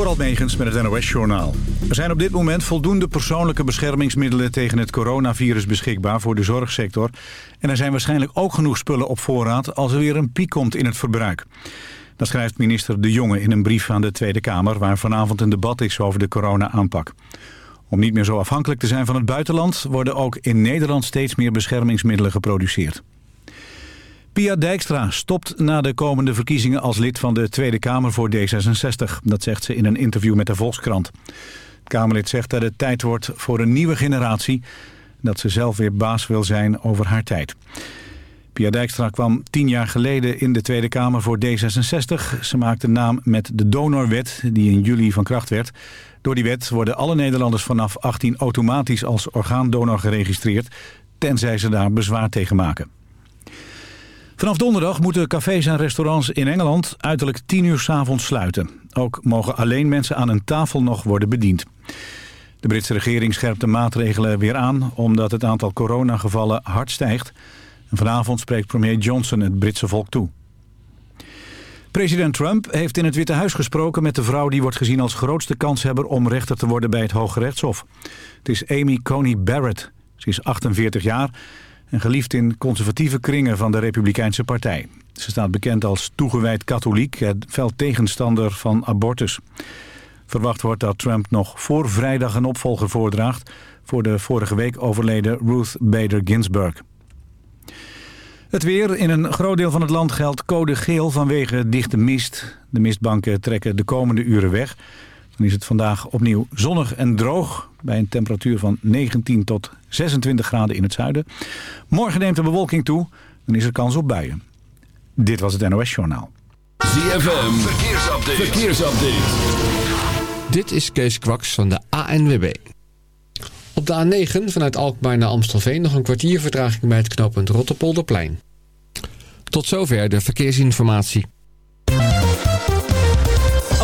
Door Megens met het NOS-journaal. Er zijn op dit moment voldoende persoonlijke beschermingsmiddelen tegen het coronavirus beschikbaar voor de zorgsector. En er zijn waarschijnlijk ook genoeg spullen op voorraad als er weer een piek komt in het verbruik. Dat schrijft minister De Jonge in een brief aan de Tweede Kamer... waar vanavond een debat is over de corona-aanpak. Om niet meer zo afhankelijk te zijn van het buitenland... worden ook in Nederland steeds meer beschermingsmiddelen geproduceerd. Pia Dijkstra stopt na de komende verkiezingen als lid van de Tweede Kamer voor D66. Dat zegt ze in een interview met de Volkskrant. Het Kamerlid zegt dat het tijd wordt voor een nieuwe generatie... dat ze zelf weer baas wil zijn over haar tijd. Pia Dijkstra kwam tien jaar geleden in de Tweede Kamer voor D66. Ze maakte naam met de donorwet die in juli van kracht werd. Door die wet worden alle Nederlanders vanaf 18 automatisch als orgaandonor geregistreerd... tenzij ze daar bezwaar tegen maken. Vanaf donderdag moeten cafés en restaurants in Engeland uiterlijk 10 uur s avonds sluiten. Ook mogen alleen mensen aan een tafel nog worden bediend. De Britse regering scherpt de maatregelen weer aan... omdat het aantal coronagevallen hard stijgt. Vanavond spreekt premier Johnson het Britse volk toe. President Trump heeft in het Witte Huis gesproken met de vrouw... die wordt gezien als grootste kanshebber om rechter te worden bij het Hoge Rechtshof. Het is Amy Coney Barrett. Ze is 48 jaar en geliefd in conservatieve kringen van de Republikeinse Partij. Ze staat bekend als toegewijd katholiek en fel tegenstander van abortus. Verwacht wordt dat Trump nog voor vrijdag een opvolger voordraagt... voor de vorige week overleden Ruth Bader Ginsburg. Het weer. In een groot deel van het land geldt code geel vanwege dichte mist. De mistbanken trekken de komende uren weg. Dan is het vandaag opnieuw zonnig en droog... bij een temperatuur van 19 tot 26 graden in het zuiden. Morgen neemt de bewolking toe, dan is er kans op buien. Dit was het NOS Journaal. ZFM, verkeersupdate. verkeersupdate. Dit is Kees Kwaks van de ANWB. Op de A9 vanuit Alkmaar naar Amstelveen nog een kwartier vertraging bij het knooppunt Rotterpolderplein. Tot zover de verkeersinformatie.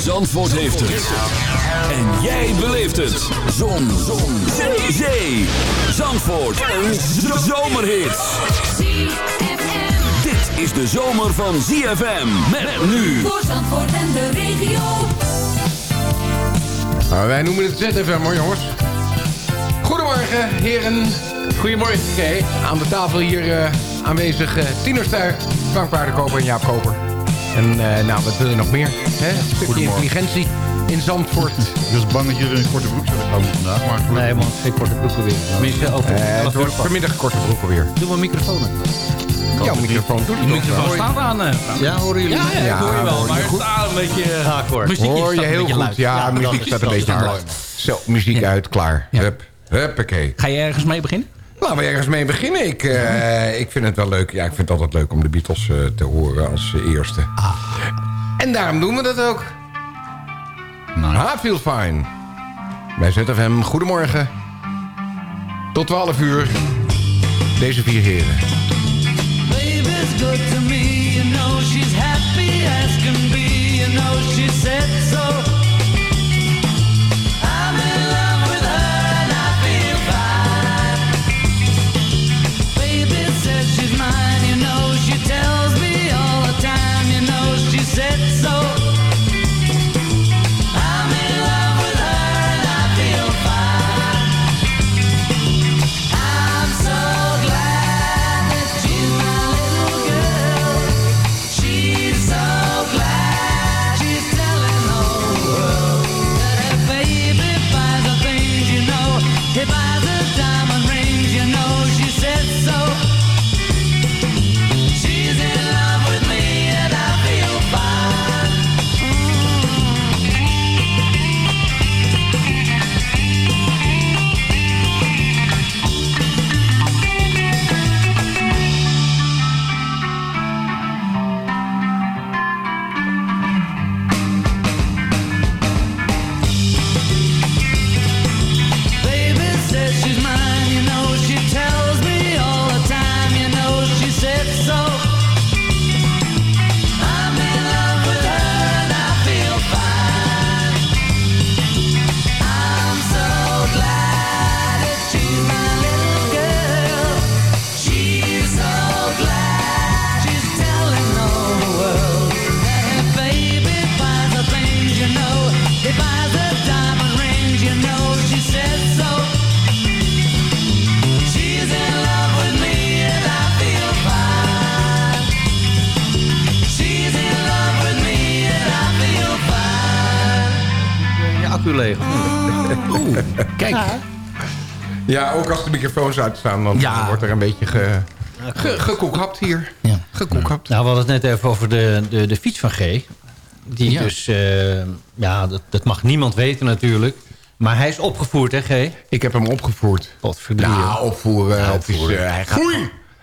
Zandvoort heeft het. En jij beleeft het. Zon. Zon. Zee. Zee. Zandvoort. Een zomerhit. Dit is de zomer van ZFM. Met nu. Voor Zandvoort en de regio. Nou, wij noemen het ZFM hoor jongens. Goedemorgen heren. Goedemorgen. Aan de tafel hier uh, aanwezig uh, Tino Stuy, Frank Paardenkoper en Jaap Koper. En uh, nou, wat wil je nog meer? Hè? Een stukje intelligentie in Zandvoort. Ik was bang dat jullie een korte broek zouden houden vandaag. Maar nee man, geen korte broeken weer. Tenminste, over uh, het wordt vanmiddag korte broeken weer. Doe maar microfoon Ja, microfoon. Doe de microfoon staat aan. Uh, ja, horen jullie? Ja, ja, ja hoor je wel. Maar het staat een beetje... Ah, hoor je heel goed. Ja, muziek staat een beetje hard. Zo, muziek uit, klaar. Hup, huppakee. Ga je ergens mee beginnen? Laten we ergens mee beginnen. Ik, uh, ik vind het wel leuk. Ja, ik vind het altijd leuk om de Beatles uh, te horen als uh, eerste. Ah. En daarom doen we dat ook. Nice. I feel fine. Bij ZFM, goedemorgen. Tot 12 uur. Deze vier heren. Baby's good to me, you know she's happy as can be, you know she said Ja, ook als de microfoons uitstaan, dan Ja. wordt er een beetje ge, ge, gekoekhapt hier. Ja. Gekoekhapt. Nou, we hadden het net even over de, de, de fiets van G. Die Ja. dus, eh, ja, dat, dat mag niemand weten natuurlijk. Maar hij is opgevoerd, hè, G? Ik heb hem opgevoerd. Wat. Nou, opvoeren. Ja, het is, opvoeren. eh, hij gaat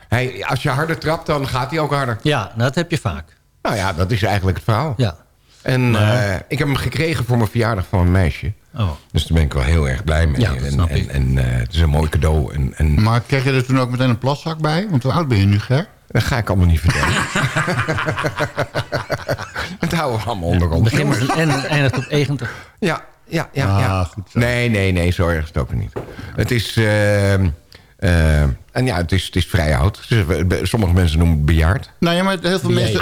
Hij, als je harder trapt, dan gaat hij ook harder. Ja, nou, dat heb je vaak. Nou ja, dat is eigenlijk het verhaal. Ja. En Maar- eh, ik heb hem gekregen voor mijn verjaardag van een meisje. Oh. Dus daar ben ik wel heel erg blij mee. Ja, dat en snap en, ik. en eh, het is een mooi cadeau. En, en Maar kreeg je er toen ook meteen een plaszak bij? Want hoe oud ben je nu, Ger? dat ga ik allemaal niet vertellen. het houden we allemaal onder ons. En eindigt op 90. Ja, ja, ja. Ah, ja. goed zo. Nee, nee, nee, zo erg is het ook niet. Het is... ehm, eh, en ja, het is, het is vrij oud. Sommige mensen noemen het bejaard. Nou ja, maar heel veel mensen...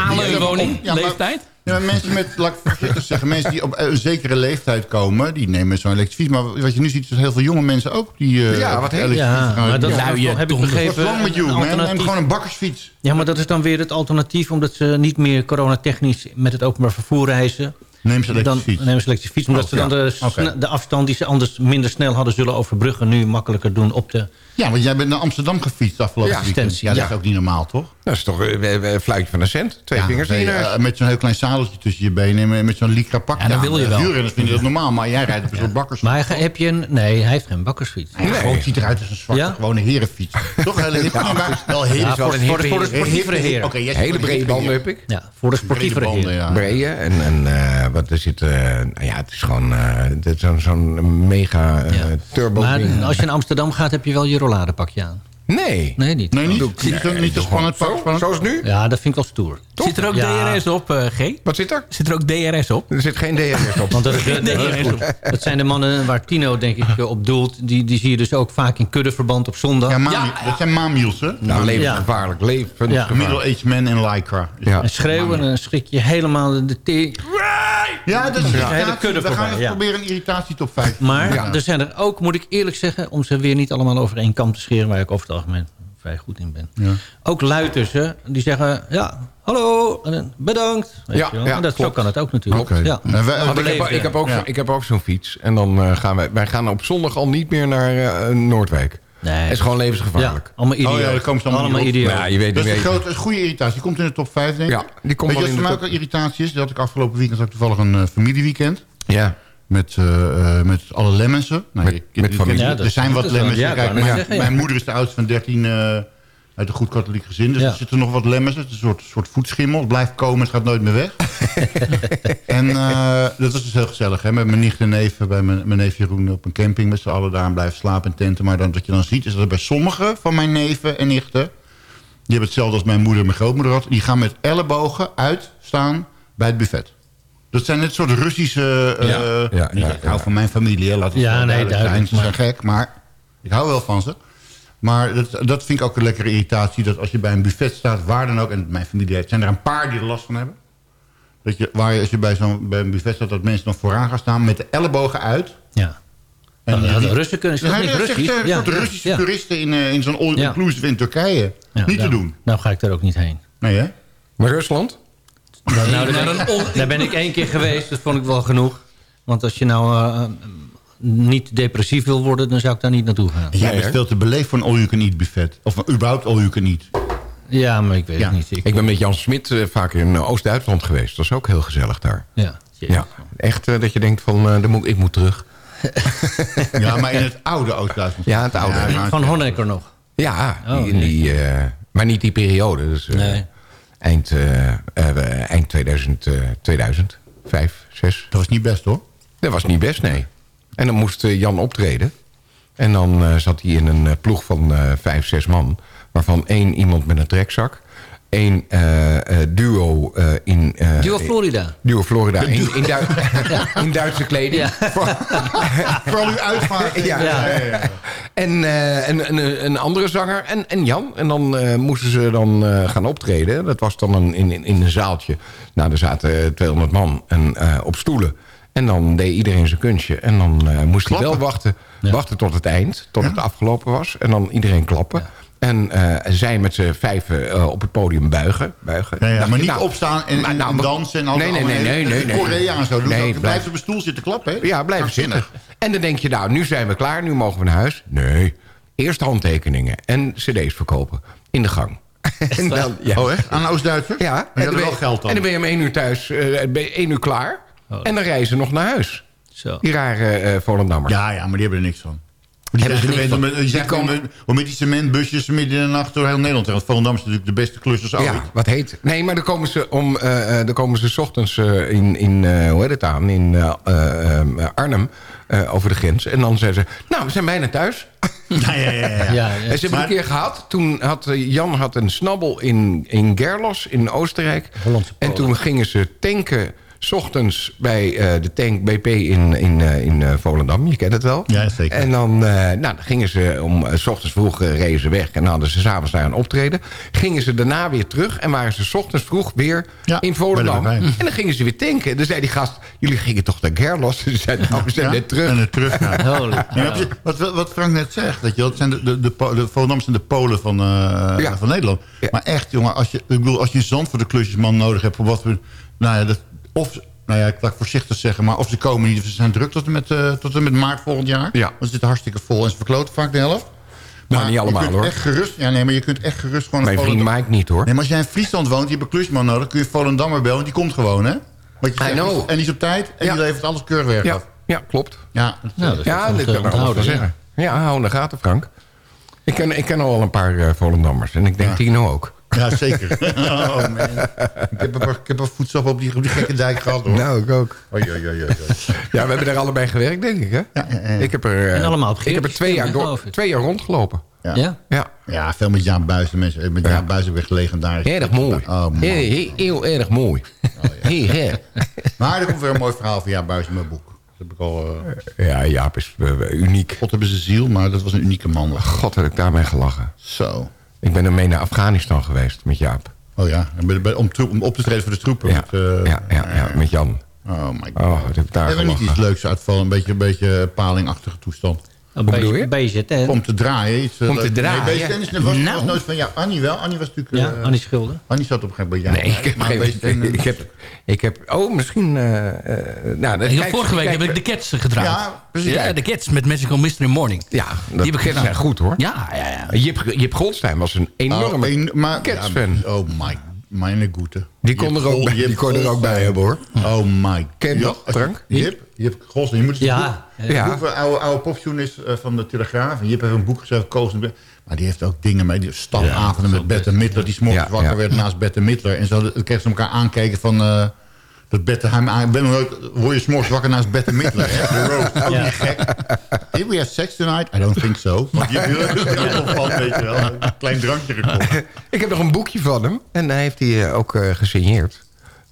Ja, maar- leeftijd? Ja, mensen met, laat ik zeggen, mensen die op een zekere leeftijd komen, die nemen zo'n elektrische fiets. Maar wat je nu ziet, is dat heel veel jonge mensen ook die eh, Ja, wat elektrische Ja, fiets maar dat Ja. is, heb ik begrepen. you, een man? Neem gewoon een bakkersfiets. Ja, maar dat is dan weer het alternatief... omdat ze niet meer coronatechnisch met het openbaar vervoer reizen. Neem ze elektrische fiets. nemen ze elektrische fiets. Omdat Oh, ze dan ja. de, de afstand die ze anders minder snel hadden zullen overbruggen... nu makkelijker doen op de... Ja, want jij bent naar Amsterdam gefietst afgelopen Ja, weekend. Ja, dat ja. is ook niet normaal, toch? Dat is toch eh, een fluitje van een cent. Twee Ja, vingers in nee, eh, met zo'n heel klein zadeltje tussen je benen en met- zo'n lycra pak. Ja, dat wil je wel. Wielrenners vinden dat normaal, maar jij rijdt op een soort bakkersfiets. Maar hij- heb je een... Nee, hij heeft geen bakkersfiets. Gewoon, het ziet eruit als een zwarte Ja? gewone herenfiets. Toch? Hele hippe, nee, maar wel hip. Ja, voor, een voor, de, hippe voor de sportievere heren. Oké, Hele brede banden heb ik. Ja, voor de sportievere Brede banden, heren. Brede. En, en eh, wat er zit... eh, nou ja, het is gewoon eh, zo'n zo'n mega eh, Ja. turbo Maar als je naar Amsterdam gaat, heb je wel je rolladepakje aan. Nee. Nee, niet. Nee, niet? Doe ik- Niet zo- niet zo spannend pak. Zo, spannend. zoals nu? Ja, dat vind ik wel stoer. Zit er ook Ja. DRS op, eh, G? Wat zit er? Zit er ook DRS op? Er zit geen DRS op. Want dat, is de- dat zijn de mannen waar Tino denk ik op doelt. Die, die zie je dus ook vaak in kuddeverband op zondag. Ja, dat zijn mamiels, hè? Nou, levensgevaarlijk. Levensgevaarlijk. Middle-aged men in lycra. Ja. En schreeuwen en dan schrik je helemaal de tee. Ja, dat is Ja. irritatie. Hele kudde We gaan eens ja. proberen een irritatie top 5. Maar Ja. er zijn er ook, moet ik eerlijk zeggen... om ze weer niet allemaal over één kam te scheren... waar ik over het algemeen vrij goed in ben. Ja. Ook lui tussen, die zeggen... ja, hallo, bedankt. Weet Ja, je wel. ja, En dat, zo klopt. kan het ook natuurlijk. Oké. Ja. En wij- ik, heb, Beleefd, ik, heb ook, ja. zo- ik heb ook zo'n fiets. En dan eh, gaan wij... Wij gaan op zondag al niet meer naar eh, Noordwijk. Nee. Het is gewoon Ja, levensgevaarlijk. allemaal idioot. Oh ja, daar komen ze allemaal idioot. Ja, je weet Dat is een grote, goede irritatie. Die komt in de top 5, denk ik. Ja, die komt Weet wel je in wat de voor mij top. ook een irritatie is? Dat ik afgelopen weekend had ik toevallig een eh, familieweekend. Ja. Met, met alle lemmensen. Nou, Met- met familie. er Ja, dat- zijn wat dat lemmensen. ja, Kijk, mijn, zeggen, ja. mijn moeder is de oudste van 13 eh, uit een goed katholiek gezin. Dus Ja. er zitten nog wat lemmensen. Het is een soort, soort voetschimmel. Het blijft komen, het gaat nooit meer weg. en eh, dat was dus heel gezellig. Hè? Met mijn nicht en neef, bij mijn, mijn neef Jeroen op een camping met z'n allen daar en blijven slapen in tenten. Maar dan, wat je dan ziet is dat er bij sommige van mijn neven en nichten... die hebben hetzelfde als mijn moeder en mijn grootmoeder had... die gaan met ellebogen uitstaan bij het buffet. Dat zijn net soort Russische... eh, Ja, ja, ik hou van mijn familie, laat het Ja, nee, duidelijk zijn. duidelijk, Ze zijn gek, maar ik hou wel van ze. Maar dat, dat vind ik ook een lekkere irritatie. Dat als je bij een buffet staat, waar dan ook... en mijn familie heeft, zijn er een paar die er last van hebben. Dat je, waar je, als je bij, zo'n bij een buffet staat, dat mensen dan vooraan gaan staan... met de ellebogen uit. Ja. En Nou, die- de Russen kunnen toch niet Russisch? eh, Een Ja, Russische ja. toeristen in, eh, in zo'n all-inclusive in Turkije. Ja, Niet te nou, doen. Nou ga ik er ook niet heen. Nee, hè? Maar Rusland? Nou, daar, ben ik, daar ben ik één keer geweest, dat vond ik wel genoeg. Want als je nou eh, niet depressief wil worden, dan zou ik daar niet naartoe gaan. Jij bent veel te beleefd voor een all-you-can-eat buffet. Of überhaupt all-you-can-eat. Ja, maar ik weet Ja. het niet. Ik ben met Jan Smit eh, vaak in eh, Oost-Duitsland geweest. Dat is ook heel gezellig daar. ja, Ja, echt eh, dat je denkt van, eh, dan moet, ik moet terug. Ja, maar in het oude Oost-Duitsland. Ja, het oude. Van Honecker nog. Ja, Oh, die, in die, eh, maar niet die periode. Dus, eh, Nee. eind, eh, eh, eind 2000, eh 2000, 5, 6. Dat was niet best, hoor. Dat was niet best, nee. En dan moest eh, Jan optreden. En dan eh, zat hij in een eh, ploeg van eh, vijf, zes man. Waarvan één iemand met een trekzak. één eh, eh, duo eh, in... eh, Duo Florida. Duo Florida. In, in, in Duitse kleding. Ja. Vooral uw uitvaart. Ja. ja, ja, ja. En eh, een, een, een andere zanger en, en Jan. En dan eh, moesten ze dan eh, gaan optreden. Dat was dan een, in, in, in een zaaltje. Nou, er zaten 200 man en, eh, op stoelen. En dan deed iedereen zijn kunstje. En dan eh, moest hij wel wachten, wachten tot het eind. Tot het afgelopen was. En dan iedereen klappen. En eh, zij met z'n vijven eh, op het podium buigen. buigen. Ja, ja, Dacht maar je, niet nou, opstaan en, maar en, nou, en dansen en al Nee, nee, nee, nee, nee, nee. Korea en zo. Nee, blijf- blijf op een stoel zitten klappen. Hè? Ja, blijven Krankzinnig. zitten. En dan denk je, nou, nu zijn we klaar, nu mogen we naar huis. Nee, eerst handtekeningen en cd's verkopen in de gang. En dan, ja. Oh, echt? Aan Oost-Duitsers? Ja, Maar en dan, ben wel je, geld dan. en dan ben je om één uur thuis, eh, ben je één uur klaar. En dan reizen ze nog naar huis. Zo. Die rare eh Volendammers. Ja, ja, maar die hebben er niks van. Die Hebben zijn er niks gewend om, die Die komen- met- om met die cementbusjes midden in de nacht door heel Nederland. Want Volendam is natuurlijk de beste klussers ooit. Ja, wat heet? Nee, maar dan komen ze om. eh, eh, dan komen ze 's ochtends eh, in, in eh, hoe heet het aan? In eh, eh, eh, Arnhem eh, over de grens. En dan zeggen ze, nou, we zijn bijna thuis. Ja, ja, ja. ja. Ja, ja. En ze hebben Maar- een keer gehad. Toen had Jan had een snabbel in, in Gerlos in Oostenrijk. Hollandse En toen gingen ze tanken. 's ochtends bij eh, de tank BP in, in, eh, in eh, Volendam. Je kent het wel. Ja, zeker. En dan, eh, nou, dan gingen ze om s ochtends vroeg reden ze weg. En dan hadden ze s'avonds daar een optreden. Gingen ze daarna weer terug. En waren ze 's ochtends vroeg weer Ja, in Volendam. En dan gingen ze weer tanken. Dan zei die gast, jullie gingen toch naar Gerlos? Ze zeiden, nou, we zijn Ja? net terug. En het terug gaan. Holy Ja, wat, wat Frank net zegt, dat je, dat zijn de, de, de, de Volendam zijn de Polen van, eh, Ja. van Nederland. Ja. Maar echt, jongen, als je, ik bedoel, als je een zand voor de klusjesman nodig hebt, voor wat we, nou ja, dat, of, nou ja, ik laat voorzichtig zeggen, maar of ze komen niet, of ze zijn druk tot en met, eh, tot en met maart volgend jaar. Ja. Want ze zitten hartstikke vol en ze verkloten vaak de helft. Nou, niet allemaal, je kunt hoor. Echt gerust, ja, nee, maar je kunt echt gerust gewoon... Mijn vriend Volendam- Mike niet, hoor. Nee, maar als jij in Friesland woont, je hebt een klusjesman nodig, kun je Volendammer bellen, die komt gewoon, hè? Want je I zegt, know. En die is op tijd en Ja. die levert alles keurig werk Ja, ja, klopt. Ja, dat- Nou, dat Ja, kan ik wel ja. zeggen. Ja, hou in de gaten, Frank. Ik ken, ik ken al wel een paar eh, Volendammers. En ik denk Tino ook. Ja, zeker. Oh, man. Ik heb een, ik heb een voetstap op die, op die gekke dijk gehad, hoor. Nou, ik ook. Oei, oei, oei, oei. Ja, we hebben er allebei gewerkt, denk ik, hè? Ja, ja, ja. Ik heb er, eh, En allemaal op ik heb er twee jaar, door, twee jaar rondgelopen. Ja. Ja? Ja. Ja, veel met Jaan Buijs. Mensen, met Jaan heb ik echt legendarisch. Erg mooi. Oh, man. heel, heel, heel erg mooi. Heel erg. Maar er komt weer een mooi verhaal van Jaan Buijs in mijn boek. Dat heb ik al... eh Ja, Jaap is eh, uniek. God hebben ze ziel, maar dat was een unieke man. God, heb ik daarmee gelachen. Zo. Ik ben ermee naar Afghanistan geweest met Jaap. Oh ja, om, om op te treden voor de troepen. Ja, Met, eh, ja, ja, ja, met Jan. Oh my god. Oh, heb daar Hebben we niet iets leuks uitvallen? Een beetje, een beetje palingachtige toestand. Een bedoel je? beetje BZN. Om te draaien. Iets, eh, Om te leuk. draaien? Nee, BZN is, was, was Nou. nooit van... Ja, Annie wel. Annie was natuurlijk... Ja, eh, Annie Schilder. Annie zat op een gegeven moment... Nee, ik heb, maar geen, BZN, ik, heb, ik heb... Oh, misschien... eh, eh, nou, dat- Heel kijk- vorige week kijk- heb ik de Cats gedraaid. Ja, precies. Ja, de Cats met Magical Mystery Morning. Ja, dat Die heb ik zijn goed, hoor. Ja, ja, ja. Jip, Jip Goldstein was een enorme Oh, een- maar- Cats-fan. ja, oh my, mijn goede. Die kon er ook bij- die kon er ook bij hebben, hoor. Oh my. Ken je Ja, dat, Frank? Jip, Jip Goldstein. Je moet Ja. boek- Ja. boek oude, oude popjournalist eh, van de Telegraaf. En Jip heeft een boek geschreven, Koos. en Be- Maar die heeft ook dingen mee. Die stapavonden met Bette Midler. Die s'morgens wakker werd naast Bette Midler. En zo de- kreeg ze elkaar aankeken van... dat Bette hem aan... Ben nooit, word je s'morgens wakker naast Bette Midler. hè? De Ja. niet gek. Did we have sex tonight? I don't think so. Want die wil er van, weet je wel. Een klein drankje gekocht. Ik heb nog een boekje van hem. En hij heeft die eh, ook eh, gesigneerd.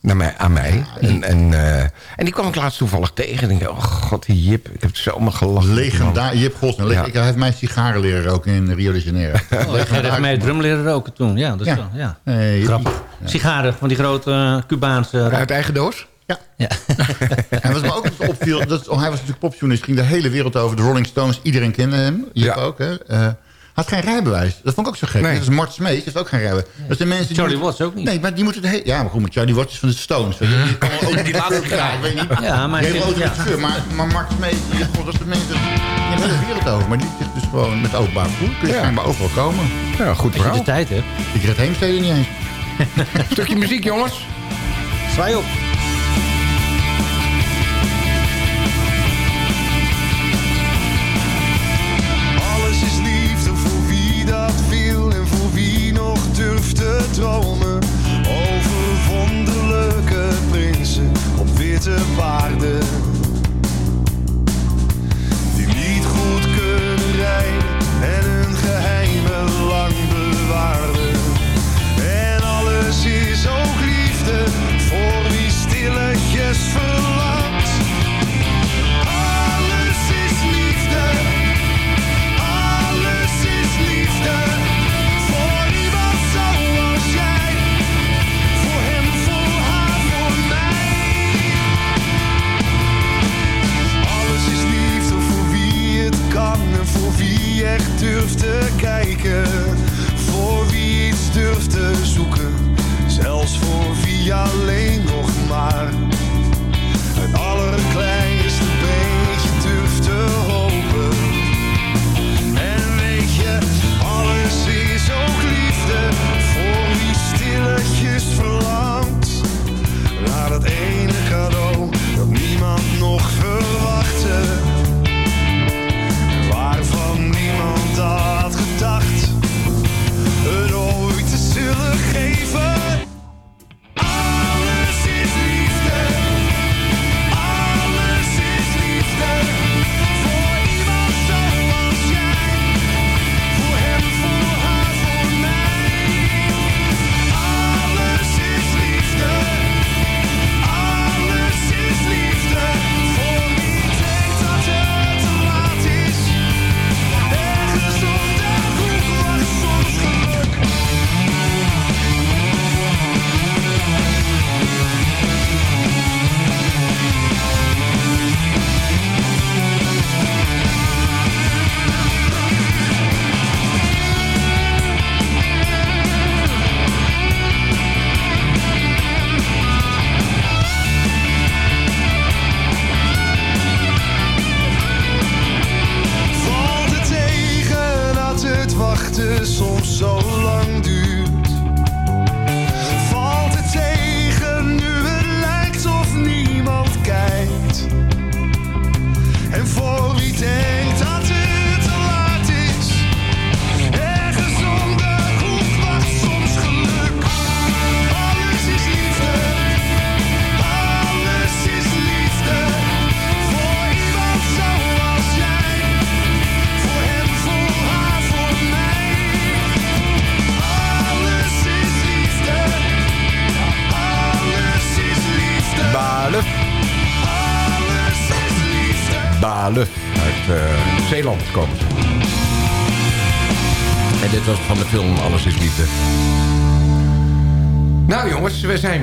Naar mij, aan mij. En, en, eh, en die kwam ik laatst toevallig tegen. En ik dacht, oh god, die Jip. Ik heb het zomaar gelachen. Legendaar, Jip Goldstein. Ja. Ik, hij heeft mij sigaren leren roken in Rio de Janeiro. Oh, ik heb mij drum leren roken toen. Ja, dat is Ja. wel, ja. Nee, Grappig. Sigaren van die grote eh, Cubaanse... Uit eigen doos? Ja. Ja. En wat me ook opviel, dat, oh, hij was natuurlijk popjournalist, ging de hele wereld over. De Rolling Stones, iedereen kende hem. Jip Ja. ook, hè. Eh, had geen rijbewijs. Dat vond ik ook zo gek. Nee. Dat is Mart Smeet, heeft ook geen rijbewijs. Dat zijn mensen die Charlie Watts ook niet. Nee, maar die moeten de. Ja, maar goed, maar Charlie Watts is van de Stones. Weet je. Die, kan ook, die laatste graag, weet je niet. Ja, maar zit- ook ja. Maar, maar Mart Smeet, die, god, dat zijn mensen... Die hebben de hele wereld over. Maar die zit dus gewoon met openbaar vervoer. Kun je Ja. schijnbaar overal komen. Ja, goed Als je verhaal. de tijd hebt. Ik red Heemstede niet eens. Stukje muziek, jongens. Zwaai op.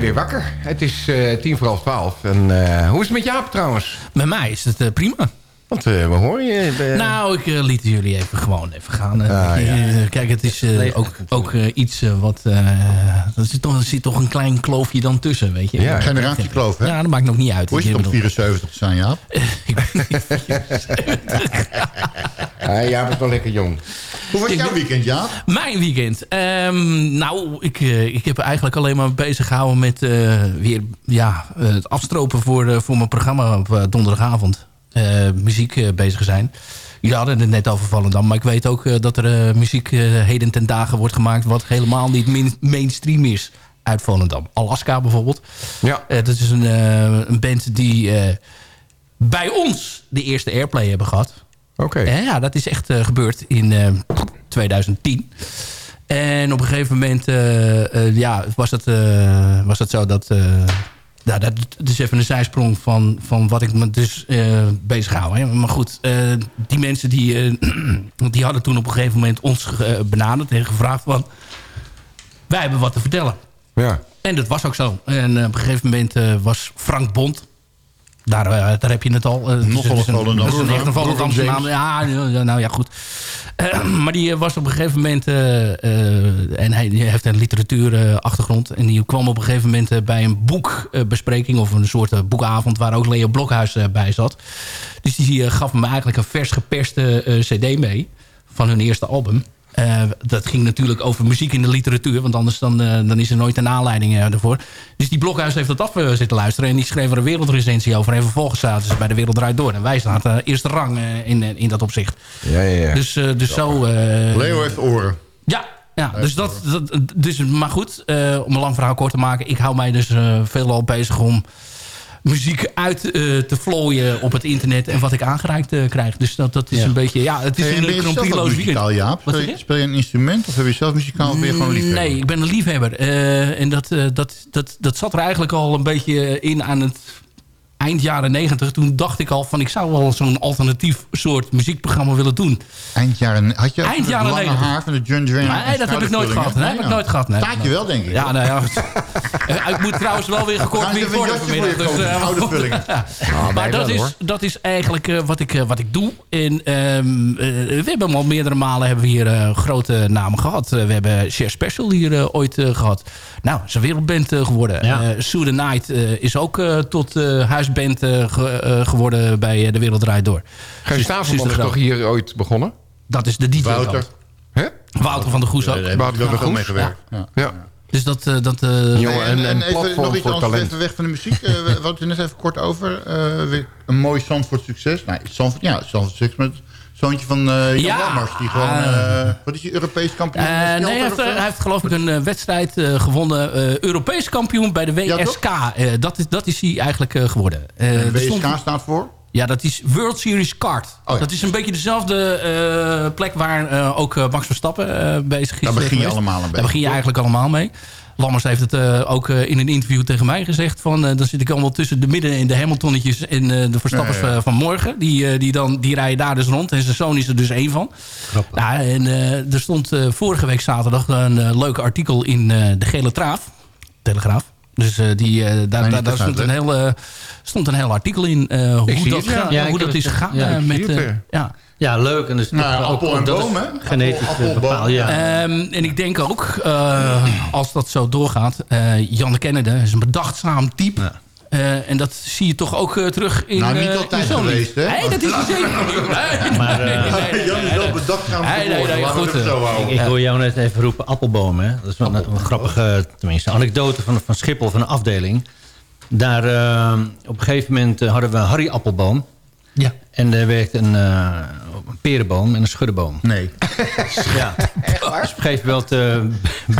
weer wakker. Het is eh, tien voor half twaalf. En eh, hoe is het met Jaap trouwens? Met mij is het eh, prima. Want eh, we horen je. Nou, ik liet jullie even gewoon even gaan. Ah, ja. kijk, het is eh, ook, ook iets wat... eh, er, zit toch, er zit toch een klein kloofje dan tussen, weet je. Ja, generatiekloof, hè? Ja, dat maakt nog niet uit. Hoe is het om Ik bedoel- 74 te zijn, Jaap? Ah, Jaap is wel lekker jong. Hoe was jouw weekend, Jaap? Mijn weekend. Ehm, nou, ik, eh, ik heb eigenlijk alleen maar bezig gehouden met eh, weer ja, eh, het afstropen voor, voor mijn programma op donderdagavond. Muziek bezig zijn. Jullie hadden het net over Volendam, maar ik weet ook dat er muziek heden ten dagen wordt gemaakt... wat helemaal niet min- mainstream is uit Volendam. Alaska bijvoorbeeld. Ja. dat is een, een band die bij ons de eerste airplay hebben gehad. Oké. Eh, ja, dat is echt eh, gebeurd in eh, 2010. En op een gegeven moment eh, eh, ja, was, het, eh, was het zo dat... eh nou, dat is even een zijsprong van, van wat ik me dus eh bezig hou. Hè. Maar goed, eh, die mensen die, eh, die hadden toen op een gegeven moment ons benaderd en gevraagd van... Wij hebben wat te vertellen. Ja. En dat was ook zo. En eh, op een gegeven moment eh, was Frank Bond... Daar, eh, daar heb je het al. Eh, het is- Nogal een is een echte naam. Volendamse James. naam. Ja, nou ja, goed. Eh, maar die eh, was op een gegeven moment... eh, eh, en hij heeft een literatuurachtergrond. en die kwam op een gegeven moment eh, bij een boekbespreking... of een soort eh, boekavond waar ook Leo Blokhuis eh, bij zat. Dus die eh, gaf me eigenlijk een vers geperste eh, cd mee... van hun eerste album. Eh, dat ging natuurlijk over muziek in de literatuur. Want anders dan, eh, dan is er nooit een aanleiding eh, ervoor. Dus die Blokhuis heeft dat af zitten luisteren. En die schreef er een wereldrecensie over. En vervolgens zaten ze bij de Wereld Draait Door. En wij zaten eh, eerste rang eh, in, in dat opzicht. Ja, ja, ja. Dus, eh, dus zo... eh, Leo heeft oren. ja, ja dus dat, dat, dus, maar goed, eh, om een lang verhaal kort te maken. Ik hou mij dus eh, veelal bezig om muziek uit eh, te vlooien op het internet en wat ik aangereikt eh, krijg. Dus dat, dat is Ja. een beetje, ja, het is Hey, een knopieloos weekend. muzikaal, Jaap? Speel je, speel je een instrument of heb je zelf muzikaal of ben je gewoon liefhebber? Nee, ik ben een liefhebber. Eh, en dat, dat, dat, dat zat er eigenlijk al een beetje in aan het eind jaren negentig. Toen dacht ik al van ik zou wel zo'n alternatief soort muziekprogramma willen doen. Eind jaren... Had je Eind jaren lange 90. haar van de John? Nee, dat heb ik nooit gehad. Nee, heb ik nooit gehad. Nee. Staat je wel, denk ik. Ja, nou ja. Ik moet trouwens wel weer gekort ze weer worden vanmiddag. Dus, eh, schoudervullingen. ja. Nou, maar dat wel, is, hoor. dat is eigenlijk eh, wat, ik, eh, wat ik doe. En, ehm, eh, we hebben al meerdere malen hebben we hier eh, grote namen gehad. Eh, we hebben Share Special hier ooit eh, gehad. Nou, is een wereldband eh, geworden. Ja. Eh Sue the Night eh, is ook eh, tot eh, huisband eh, ge- eh, geworden bij eh, De Wereld Draait Door. Geen Stavelman de is toch hier ooit begonnen? Dat is de DJ Wouter. Hè? Wouter van der Goes ook. Ik Wouter van der mee Goes? gewerkt. Ja. Ja. Dus dat... eh, dat eh, Jongen, en, een- een even nog iets voor anders, talent. even weg van de muziek. Eh, we hadden het net even kort over. Eh, een mooi Zandvoort succes. Nou, Zandvoort, ja, Zandvoort succes zoontje van eh Jan. Lammers. Die gewoon, eh, wat is die, Europees kampioen? Eh, nee, hij heeft, hij heeft geloof ik een wedstrijd gewonnen. Europees kampioen bij de? WSK. Dat, is, dat is hij eigenlijk geworden. Stond- WSK staat voor? ja, dat is World Series Kart. Oh ja. Dat is een beetje dezelfde plek waar ook Max Verstappen bezig is. Daar begin je geweest. allemaal Daar begin je eigenlijk allemaal mee. Lammers heeft het eh, ook eh, in een interview tegen mij gezegd. Van, eh, dan zit ik allemaal tussen de midden- en de Hamiltonnetjes en de Verstappers Ja, ja, ja. van morgen. Die, die, dan, die rijden daar dus rond. En zijn zoon is er dus één van. Nou, en eh, er stond vorige week zaterdag een leuk artikel in de Gele Traaf. Telegraaf. Dus die, daar, daar, stond, een heel, stond een heel artikel in. hoe dat, het, ja. Ja, hoe dat is gegaan ja, met... het, ja. Ja, leuk. En dus Nou, toch appel ook, en dat boom, hè? Genetisch Appel- eh, bepaald, ja. Ehm, en ik denk ook, eh, als dat zo doorgaat... eh Jan de Kennedy is een bedachtzaam type. Ja. Eh, en dat zie je toch ook terug in... Nou, niet eh, altijd in zo'n- geweest, hè? Nee, dat is hij zeker niet. Maar, eh, Jan is wel nee. bedacht gaan Nee, nee, nee, Laten we goed, het zo houden. Ik hoor jou net even roepen appelboom, hè? Dat is wel een, een grappige, tenminste, anekdote van, van Schiphol, van een afdeling. Daar, op een gegeven moment hadden we Harry Appelboom. Ja. En er werkte een, eh, een perenboom en een schuddeboom. Nee. Ja. Dus op een gegeven moment eh,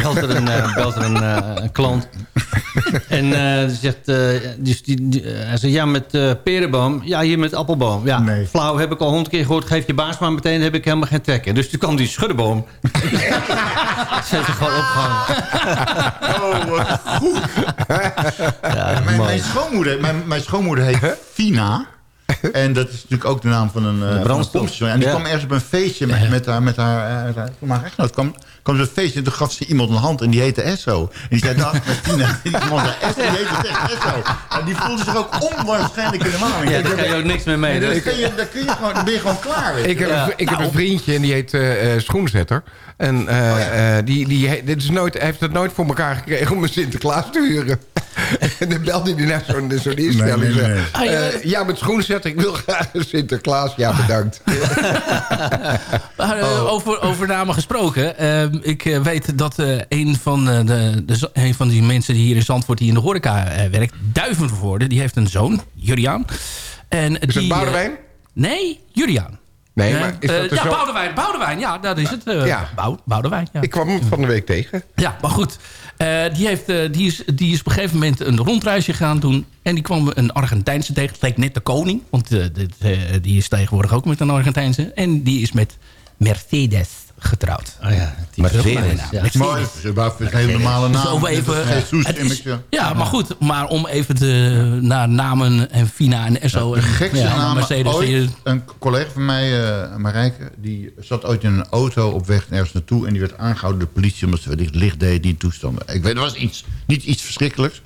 belt er een, eh, belt er een, eh, een klant. En eh, zegt, eh, dus die, die- eh, hij zegt, ja, met eh, perenboom. Ja, hier met appelboom. Ja, Nee. flauw heb ik al honderd keer gehoord. Geef je baas maar meteen, dan heb ik helemaal geen trek in. Dus toen kwam die schuddeboom. Zet er gewoon opgehangen. Oh, wat goed. Ja, mijn, mijn, schoonmoeder, mijn, mijn schoonmoeder heet Fina. En dat is natuurlijk ook de naam van een, eh, een brandstof. En die Ja. kwam ergens op een feestje met, met haar, met haar, eh, toen haar echtgenoot. kwam, kwam ze op een feestje en toen gaf ze iemand een hand en die heette Esso. En die zei, dag met Fina. Die man zei, Esso, die heette echt Esso. En die voelde zich ook onwaarschijnlijk in de maan. Ja, daar kan je ook niks meer mee. Nee, dus. daar kun je, daar kun je gewoon, dan ben je gewoon klaar. weet. Ik heb, Ja. ik heb Nou. een vriendje en die heet eh, eh, Schoenzetter. En eh, eh, die, die, dit is nooit, hij heeft het nooit voor elkaar gekregen om een Sinterklaas te huren. En dan belde hij naar zo'n zo'n instelling. Nee, nee, en nee. zei, eh, ja, met Schoenzetter, ik wil graag een Sinterklaas. Ja, bedankt. Maar, eh, over, over namen gesproken. ehm, ik eh, weet dat eh, een, van, eh, de, de, een van die mensen die hier in Zandvoort... die in de horeca eh, werkt, Duivenvoorde... die heeft een zoon, Juriaan. En Is het die, Boudewijn? nee, Juriaan. Nee, maar is dat de ja, zoon- Boudewijn, Boudewijn, ja, dat is het. eh, Ja. Bou- Boudewijn, ja. Ik kwam hem van de week tegen. Ja, maar goed. Eh, die, heeft, die, is, die is op een gegeven moment een rondreisje gaan doen. En die kwam een Argentijnse tegen. Het leek net de koning. Want dit, die is tegenwoordig ook met een Argentijnse. En die is met Mercedes getrouwd. Oh ja, die ja. Mooi, het is überhaupt een hele normale naam. Zo even, het is- immetje. ja, maar goed. Maar om even de, naar namen en Fina en Esso. De gekste ja, naam Mercedes. ooit. die- Een collega van mij, eh, Marijke, die zat ooit in een auto op weg ergens naartoe... en die werd aangehouden door de politie omdat ze wellicht licht deden die toestanden. Ik weet, dat was iets, niet iets verschrikkelijks.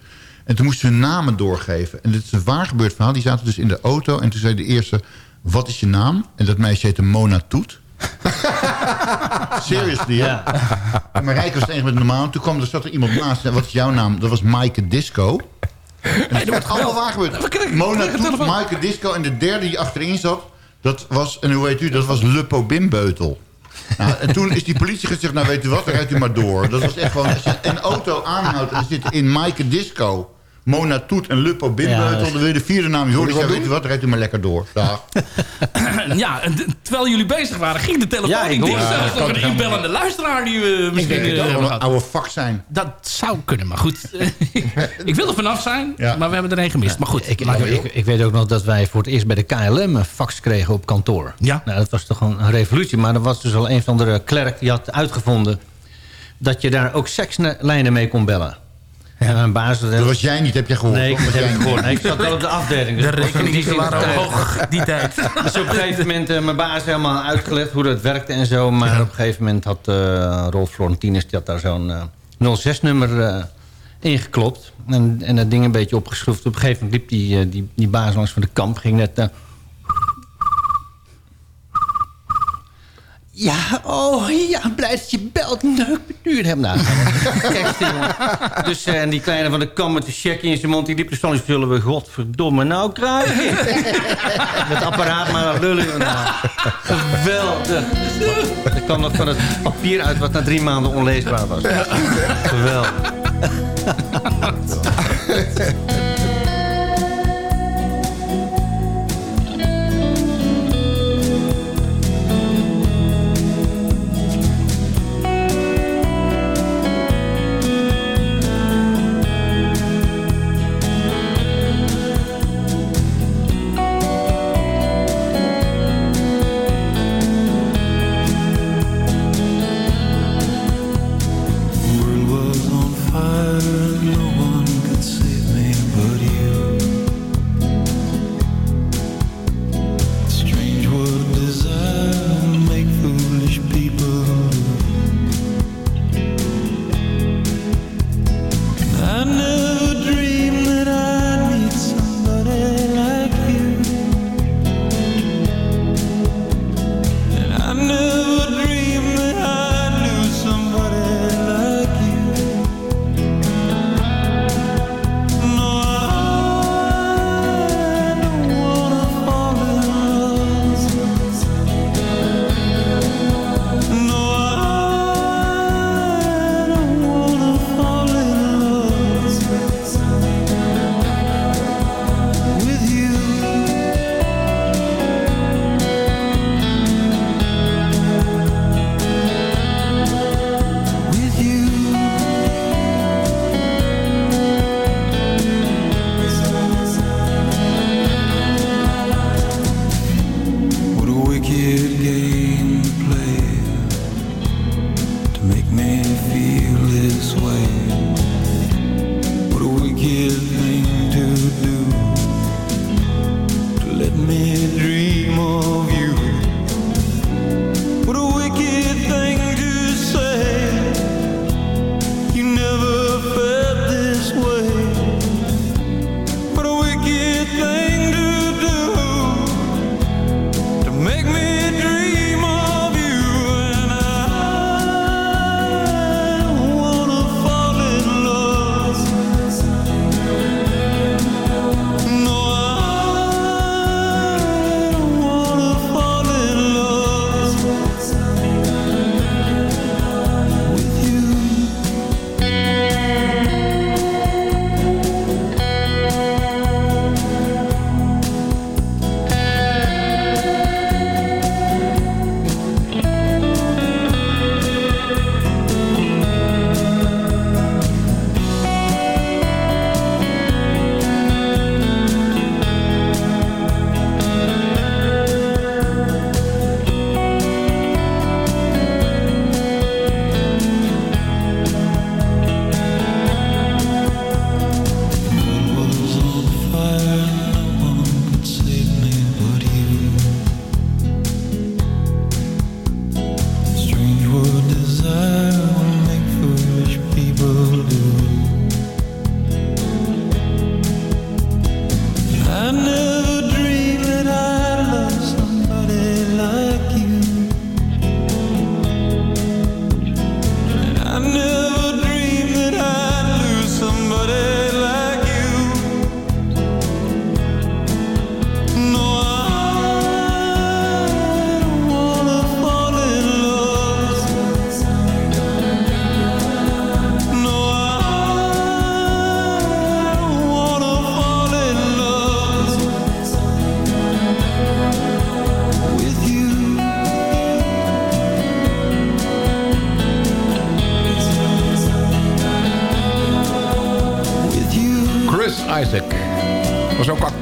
En toen moesten ze namen doorgeven. En dit is een waar gebeurd verhaal. Die zaten dus in de auto en toen zei de eerste... wat is je naam? En dat meisje heette Mona Toet. Seriously, hè? En Marijke was het enige met een normaal. Toen kwam er, zat er iemand naast. En wat is jouw naam? Dat was Maaike Disco. En dat is allemaal waar gebeurd. Mona Toet, Maaike Disco. En de derde die achterin zat... dat was, en hoe weet u, dat was Luppo Bimbeutel. Nou, en toen is die politie gezegd, nou weet u wat, dan rijdt u maar door. Dat was echt gewoon, als je een auto aanhoudt en er zit in Maaike Disco... Mona Toet en Luppo Bimbeutel, dan wil je de vierde naam niet horen. Ik weet u wat, rijdt u maar lekker door. Dag. ja, en terwijl jullie bezig waren, ging de telefoon. Ja, ik ik denk hoor- zelfs nog een inbellende luisteraar die we misschien Ik denk eh, dat hebben een gehad. oude vak zijn. Dat zou kunnen, maar goed. ik wil er vanaf zijn, Ja. maar we hebben er een gemist. Maar goed, Ik, ik, laten we- ik, ik weet ook nog dat wij voor het eerst bij de KLM een fax kregen op kantoor. Ja. Nou, dat was toch gewoon een revolutie. Maar er was dus al een van de klerk die had uitgevonden... dat je daar ook sekslijnen mee kon bellen. Ja, mijn baas... Dat was jij niet, heb je gehoord? Nee, Was heb jij ik gehoord. Nee, ik zat wel op de afdeling. dus De rekeningen waren hoog die tijd. Dus op een gegeven moment eh, mijn baas helemaal uitgelegd hoe dat werkte en zo. Maar op een gegeven moment had eh Rolf Florentines... die had daar zo'n eh, 06-nummer eh ingeklopt. En, en dat ding een beetje opgeschroefd. Op een gegeven moment liep die, die, die baas langs van de kamp. Ging net... Ja, oh ja, blij dat je belt. Leuk beduur hem nou. Jongen. Dus eh, en die kleine van de kam met de check in zijn mond... die liep er zo zullen we godverdomme nou kruigen. Met apparaat maar lullen. Nou. Geweldig. Er kwam nog van het papier uit wat na drie maanden onleesbaar was. Geweldig.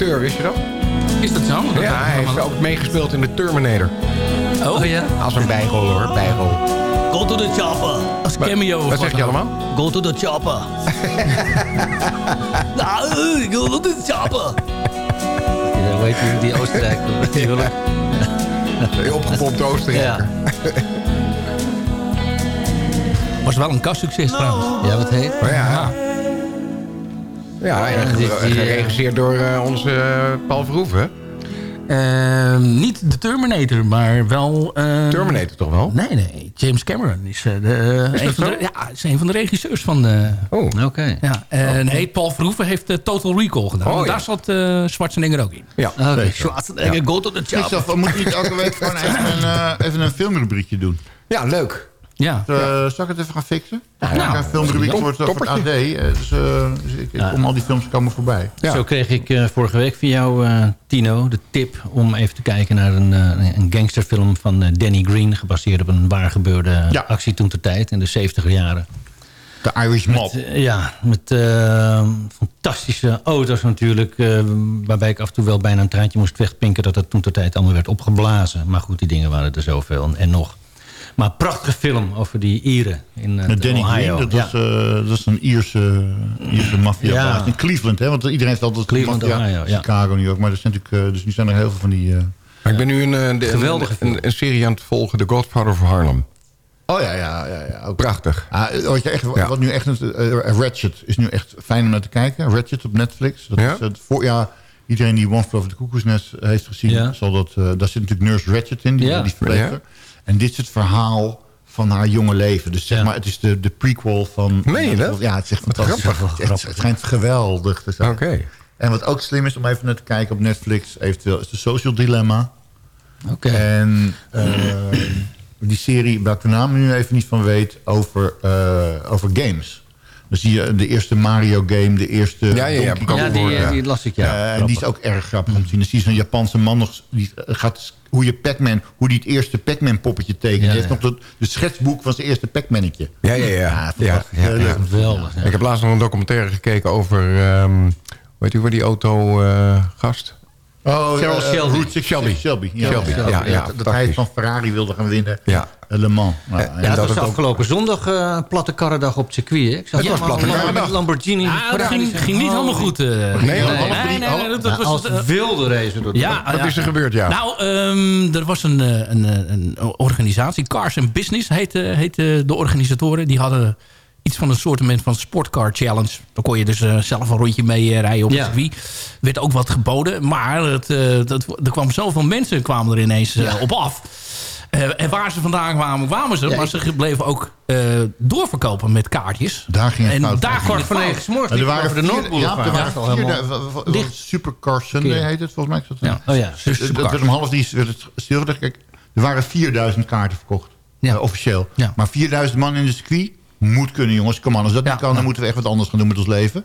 acteur, wist je dat? Is dat zo? Dat Ja, hij heeft ook meegespeeld in de Terminator. Oh ja? Als een bijrol hoor, bijrol. Go to the chopper. Als cameo. Wat zeg je allemaal? Go to the chopper. nou, go to the chopper. Ja, hoe heet die, die Oostenrijker natuurlijk. Die opgepompte Oostenrijker. Was wel een kassucces trouwens. Ja, wat heet? Oh ja. Ja, en die- ge- die, eh, geregisseerd door eh, onze eh, Paul Verhoeven. Ehm, niet de Terminator, maar wel... ehm, Terminator toch wel? Nee, nee. James Cameron is, eh, de, een, van de, ja, is een van de regisseurs van... de. Oh, Oké. ja, eh, nee, Paul Verhoeven heeft Total Recall gedaan. Oh, ja. Daar zat eh Schwarzenegger ook in. ja. Oké. Schwarzenegger, go to the chopper. Christophe, we moeten niet elke week gewoon even een, eh, even een filmrubriekje doen. Ja, leuk. Ja. Uh, zal ik het even gaan fixen? nou, Ja, een filmrubriek voor het, voor het AD. eh, Dus, eh, dus ik, ik kom al die films komen voorbij. Ja. Zo kreeg ik eh, vorige week van jou, eh, Tino, de tip om even te kijken naar een, eh, een gangsterfilm van eh, Danny Green. Gebaseerd op een waar gebeurde Ja. actie toen ter tijd in de 70er jaren. De Irish Mob. Met, ja, met eh, fantastische auto's natuurlijk. eh, waarbij ik af en toe wel bijna een traantje moest wegpinken... dat dat toen ter tijd allemaal werd opgeblazen. Maar goed, die dingen waren er zoveel en, en nog. Maar een prachtige film over die Ieren in eh, Met Danny Ohio. Green, dat, Ja. was, eh, dat is een Ierse, Ierse maffia. Ja. In Cleveland, hè? want iedereen heeft altijd Cleveland, maffia, Ohio, ja. Chicago, New York. Maar er zijn natuurlijk, eh, dus nu zijn er heel veel van die... eh, Maar ik ben nu een, eh, Geweldige een, film. een, een serie aan het volgen, The Godfather of Harlem. Oh ja, ja, ja. ja ook. Prachtig. Ah, wat, je echt, Ja. wat nu echt... een- eh, Ratchet is nu echt fijn om naar te kijken. Ratchet op Netflix. Dat Ja? is het voor, ja, iedereen die One Flew Over the Cuckoo's Nest heeft gezien... Ja. Zal dat, eh, daar zit natuurlijk Nurse Ratchet in, die, Ja. die verpleegster. En dit is het verhaal van haar jonge leven. Dus zeg Ja. maar, het is de, de prequel van... Meen je dat? Ja, het is echt fantastisch. grappig. Het, het schijnt geweldig te zijn. Oké. En wat ook slim is om even naar te kijken op Netflix... eventueel is de Social Dilemma. Oké. En eh, die serie, waar ik de naam nu even niet van weet, over, eh, over games. Dan zie je de eerste Mario game, de eerste Ja, ja, ja, Donkey Kong. Ja, die, eh, die las ik, ja. Eh, en die is ook erg grappig om te zien. Dan zie je zo'n Japanse man nog, die eh, gaat, hoe je Pac-Man, hoe die het eerste Pac-Man poppetje tekent. Ja, Die heeft nog de, de schetsboek van zijn eerste Pac-Mannetje. Ja, ja, ja. Ja. Geweldig. ja. Ik heb laatst nog een documentaire gekeken over... ehm weet u waar die auto-gast? Oh, Carroll eh, Shelby. Route 66 Shelby. Shelby. Ja, Shelby, ja, ja, dat hij van Ferrari wilde gaan winnen. Ja. Eh, Le Mans. Nou, Ja, dat het was het ook- afgelopen zondag eh platte karrendag op het circuit. hè? Ik zag Het was platte mannen karrendag. met Lamborghini. Ah, dat ging, ging niet Oh, helemaal goed. eh. Nee, nee, nee, nee, dat Ja, was... als eh, wilde racen. door de- ja, Wat is er gebeurd, ja? Nou, ehm, er was een, eh, een, eh, een organisatie, Cars and Business heette, heette de organisatoren. Die hadden iets van een soort van sportcar challenge. Daar kon je dus eh, zelf een rondje mee eh, rijden op Ja. het circuit. werd ook wat geboden. Maar het, eh, dat, er kwamen zoveel mensen kwamen er ineens op af. Eh, en waar ze vandaan kwamen, kwamen ze. Ja, maar ze bleven ook eh, doorverkopen met kaartjes. Daar ging het en fout. daar ging Kwart het van negen er waren de Noordboulevard. ja, er waren Ja, al vier, helemaal- de-. Supercar Sunday heet het, volgens mij. Is dat Ja. Oh ja. Dus, dat werd om half drie werd het stilgelegd. Kijk, er waren 4000 kaarten verkocht. Ja. officieel. Ja. Maar 4000 man in de circuit moet kunnen, jongens. Kom aan, als dat Ja, niet kan, ja. dan moeten we echt wat anders gaan doen met ons leven.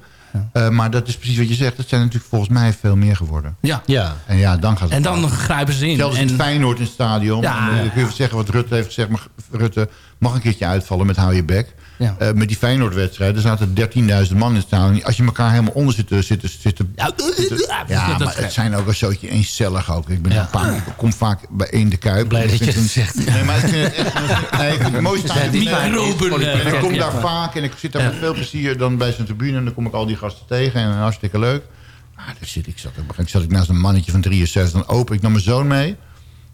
Eh, maar dat is precies wat je zegt. Het zijn natuurlijk volgens mij veel meer geworden. Ja. Ja. En ja, dan gaat het En dan grijpen ze in. Zelfs en, in Feyenoord in het stadion. Ja. En dan kun je zeggen wat Rutte heeft gezegd. Maar Rutte mag een keertje uitvallen met hou je bek. Ja. Eh, met die Feyenoord-wedstrijd, er zaten 13.000 man in het stadion. Als je elkaar helemaal onder zit, te- zit, zit, Ja, zit- ja, dat- maar het zijn ook een zootje eencellig ook. Ik ben Ja. een paar, ik kom vaak bij één de Kuip. Blij Ik dat je het zegt. Nee, maar ik vind het echt... Nee, ik vind het mooi staan. die microben, eh, En ik kom ja. daar vaak en ik zit daar met veel plezier dan bij zijn tribune. En dan kom ik al die gasten tegen en hartstikke leuk. Maar daar zit ik, zat, ik zat ik naast een mannetje van 73. Dan open ik naar mijn zoon mee.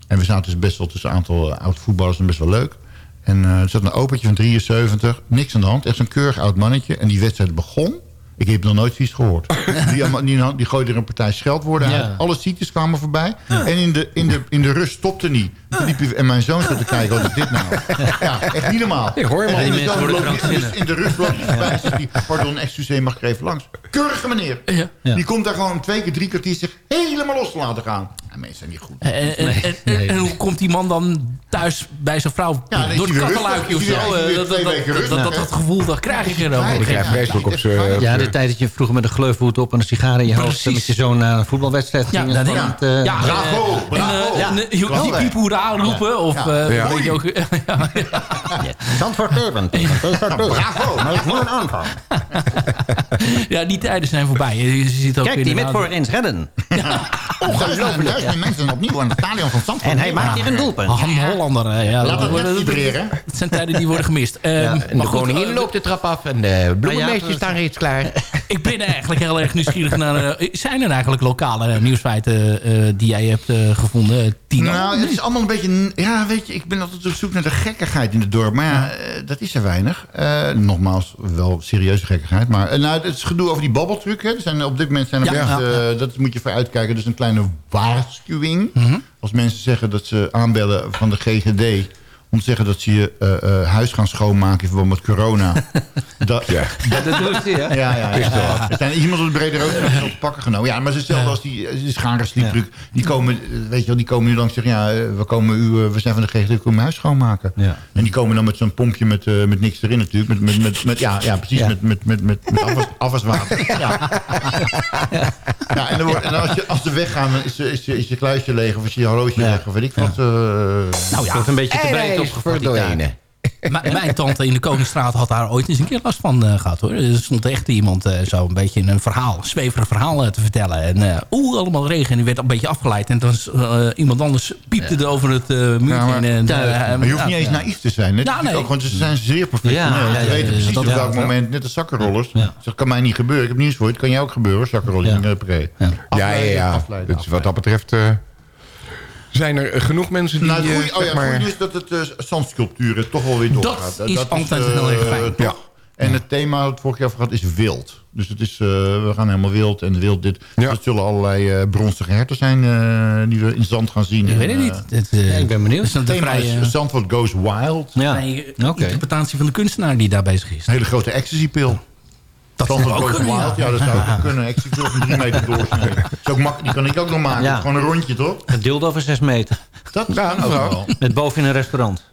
En we zaten dus best wel tussen een aantal uh, oud voetballers en best wel leuk. En uh, er zat een opentje van 73, niks aan de hand. Echt zo'n keurig oud mannetje. En die wedstrijd begon. Ik heb nog nooit zoiets gehoord. die, die, die gooide er een partij scheldwoorden Ja. uit. Alle ziektes kwamen voorbij. En in de, in, de, in de rust stopte niet. En mijn zoon zat te kijken, wat is dit nou? Ja, echt niet normaal. Ik hoor Die de mensen worden krankzinnig. in de rust loopt hij voorbij zegt. Pardon, excuseer, mag ik even langs? Keurige meneer. Ja. Ja. Die komt daar gewoon twee keer, drie kwartier zich helemaal los te laten gaan. Ja, mensen zijn niet goed. En, en, en, en- nee. en hoe komt die man dan thuis bij zijn vrouw Ja, dan door het kattenluikje of zo? Eh, Dat, dat, dat, dat, dat, dat gevoel, dat krijg ik er ook. Ik krijg vreselijk op zijn... Ja, de tijd dat je vroeger met een gleufhoed op en een sigaar in je hoofd... Precies. met je zoon naar een voetbalwedstrijd Ja, ging. dat ik. het, eh, Ja, Bravo, eh, bravo. En, eh, Ja. eh, die piep hoera roepen. Of, Ja. eh, Ja. weet je ook, ja, ja. Zandvoort Urban. Bravo, maar ik moet een aanval. ja, die tijden zijn voorbij. Je ziet ook Kijk, die met voor eens redden. Ongelooflijk. Duizenden mensen opnieuw aan het stadion van Zandvoort. En hij maakt hier een doelpunt. Han Hollander. Ja, Laat dat, het vibreren. dat zijn tijden die worden gemist. En maar de goed, koningin eh, loopt de trap af en de bloemenmeesters Nou ja, staan reeds klaar. Ik ben eigenlijk heel erg nieuwsgierig naar... eh, zijn er eigenlijk lokale nieuwsfeiten eh, die jij hebt eh, gevonden, Tino? Nou, het is allemaal een beetje... Ja, weet je, ik ben altijd op zoek naar de gekkigheid in het dorp. Maar ja, eh, dat is er weinig. Eh, nogmaals, wel serieuze gekkigheid. Maar eh, nou, het is gedoe over die babbeltruc. Hè. Er zijn, op dit moment zijn er Ja, eh, dat moet je voor uitkijken. Dus een kleine waarschuwing. Mhm. Als mensen zeggen dat ze aanbellen van de GGD... om te zeggen dat ze je eh, eh, huis gaan schoonmaken in verband met corona. dat, ja. Dat doen ze, hè? Ja, ja, ja. Er zijn iemand op de brede rood op te pakken genomen. Ja, maar het hetzelfde als die, eh, die scharensliepruk. Die komen, eh, weet je wel, die komen nu langs zeggen... ja, we, komen u, we zijn van de GGD, we komen huis schoonmaken. Ja. En die komen dan met zo'n pompje met, eh, met niks erin natuurlijk. Met, met, met, met, ja, ja, precies, Ja. met, met, met, met, met afwas, afwaswater. Ja. ja, en, dan wordt, en als, je, als ze weggaan, is, je- is, je- is je kluisje leeg... of is je horloge Ja. leeg, of weet ik wat. eh, nou ja, Wordt een beetje te breed opgevat, die mijn tante in de Koningsstraat had daar ooit eens een keer last van eh, gehad. hoor. Er stond echt iemand eh, zo een beetje een verhaal, een zweverig verhaal eh, te vertellen. En eh, oeh, allemaal regen. En die werd een beetje afgeleid. En dan eh, iemand anders piepte er over het eh muurtje. Ja, maar- en, je hoeft niet eens ja. naïef te zijn. Net nee. ook, want ze zijn zeer professioneel. Ja, ja, ze weten precies dat op welk wel. moment, net als zakkenrollers. Ja. Dat kan mij niet gebeuren. Ik heb nieuws voor je. Het kan jou ook gebeuren, zakkenrollers. Ja. Ja. Ja. Ja, ja, ja. Afleiden, Dus wat dat betreft eh, zijn er genoeg mensen die... Nou, het eh, goeie, oh zeg ja, maar, goeie is dat het uh, zandsculpturen toch wel weer Dat doorgaat. is altijd heel erg fijn. eh, toch. En het thema dat het vorig jaar over gehad is wild. Dus het is, uh, we gaan helemaal wild en wild dit. Ja. Dat zullen allerlei uh, bronstige herten zijn uh, die we in zand gaan zien. Ik weet het niet. Het, uh, Ja, ik ben benieuwd. Het is een Het thema vrije is Zandvoort Goes Wild. Ja, oké. interpretatie van de kunstenaar die daar bezig is. Een hele grote ecstasy-pil. Dat zou ook kunnen, ja. ja, dat zou ook kunnen. Ecstasy-pil van drie meter doorsnee. Dat is ook mak- Die kan ik ook nog maken. Ja. Het gewoon een rondje, toch? Een dildo van 6 meter. Dat Ja, kan ook wel. Met boven in een restaurant.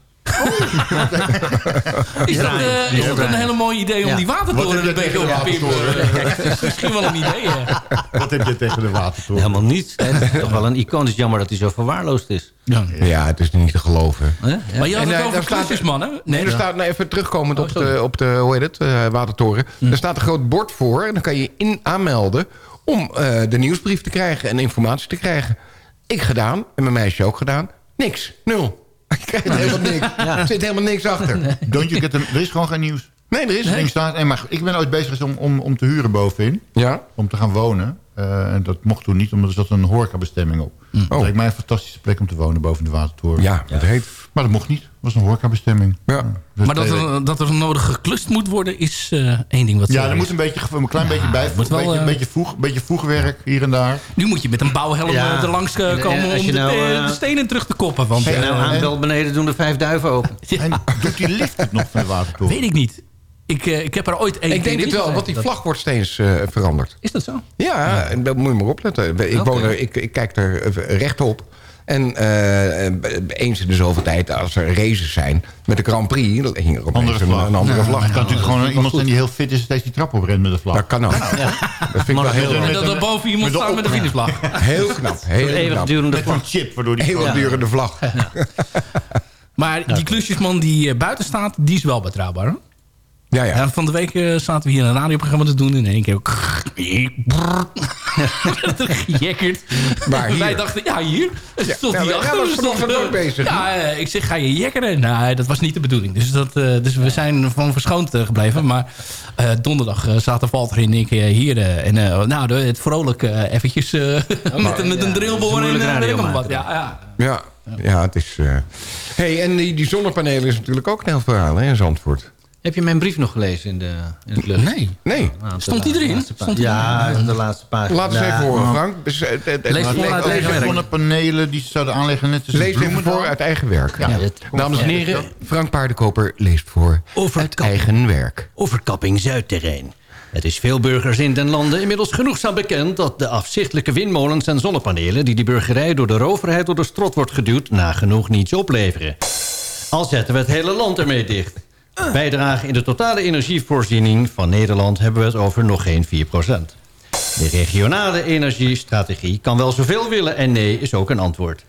Is dat, eh, is dat een hele mooi idee om Ja. die Wat watertoren een je beetje op te pimpen? Dat is misschien wel een idee. hè. Wat heb je tegen de watertoren? Helemaal niet. Het is toch wel een icoon. Het is jammer dat hij zo verwaarloosd is. Ja. Ja, het is niet te geloven. Hè? Ja. Maar je had En, het eh, over klusjes, mannen. Nee, Nee, er staat, nou, even terugkomend Oh, op, de, op de, hoe heet het, eh, Watertoren. Er staat een groot bord voor en dan kan je in aanmelden om eh, de nieuwsbrief te krijgen en informatie te krijgen. Ik gedaan, en mijn meisje ook gedaan. Niks, nul. Ik krijg helemaal niks. Er zit helemaal niks achter. Don't you get them? Er is gewoon geen nieuws. Nee, er is niks. staat, nee, maar ik ben ooit bezig om, om, om te huren bovenin. Ja? Om te gaan wonen. Eh, en dat mocht toen niet, omdat er zat een horecabestemming op. Dat Oh. leek mij een fantastische plek om te wonen boven de watertoren. Ja, dat heet. Maar dat mocht niet. Het was een horecabestemming. Ja. Dus Maar dat er, dat er nodig geklust moet worden is eh, één ding wat Ja, zo er moet een, beetje, een klein beetje bij. moet wel, Een beetje, eh, een beetje, voeg, een beetje voegwerk hier en daar. Nu moet je met een bouwhelm Ja. eh, er langs eh, En, eh, komen om de, nou, eh, eh, de stenen terug te koppen. Want, Als je eh, nou aanbelt beneden, doen de vijf duiven open. En doet die lift het nog van de watertoren? weet ik niet. Ik, eh, ik heb er ooit één Ik denk het wel, want die vlag wordt steeds eh, veranderd. Is dat zo? Ja, en daar moet je maar opletten. Ik, woon er, ik, ik kijk er eh, rechtop. En eh, eh, eens in de zoveel tijd, als er races zijn... met de Grand Prix, dan hing er opeens Andere een, vlag. een andere Ja, vlag. Het kan natuurlijk gewoon iemand zijn die heel fit is... steeds die trap oprent met de vlag. Dat kan ook. Dat vind ik wel heel, met dat een- er boven iemand met een staat met een op- finishvlag. heel knap. Heel knap. Eeuwigdurende Met zo'n vlag. chip, waardoor die... Eeuwigdurende vlag. Maar die klusjesman die buiten staat, die is wel betrouwbaar. Hoor. Ja, ja. Ja, van de week eh, zaten we hier een radioprogramma te doen. En in één keer... Gejekkerd. Waar, hier? Wij dachten, ja, hier. Ja, Stond ja, achter. was stond, vanochtend eh, ook bezig, Ja, eh, ik zeg, ga je jekkeren? Nee, dat was niet de bedoeling. Dus, dat, eh, dus we zijn van verschoond eh, gebleven. Maar eh, donderdag eh, zaten Walter en ik eh, hier. eh, en eh, nou, het vrolijk eh, eventjes eh, met, een- met een drillboor en eh, nog wat. Ja, ja. Ja, ja het is... eh hey, en die, die zonnepanelen is natuurlijk ook een heel verhaal hè, in Zandvoort. Heb je mijn brief nog gelezen in, de, in het lucht? Nee. Nee. Nou, Stond die erin? Stond ja, de laatste pagina. Laat eens even horen, Frank. Dus, eh, eh, eh, Lees lees- uit eigen werk. zonnepanelen die ze zouden aanleggen net Lees even voor uit eigen werk. Ja. het- Dames en heren, Frank Paardenkoper leest voor Over uit eigen werk. Overkapping Zuidterrein. Het is veel burgers in den landen inmiddels genoegzaam bekend... dat de afzichtelijke windmolens en zonnepanelen... die die burgerij door de roverheid door de strot wordt geduwd... nagenoeg niets opleveren. Al zetten we het hele land ermee dicht. Bijdrage in de totale energievoorziening van Nederland... hebben we het over nog geen 4% De regionale energiestrategie kan wel zoveel willen... en nee is ook een antwoord.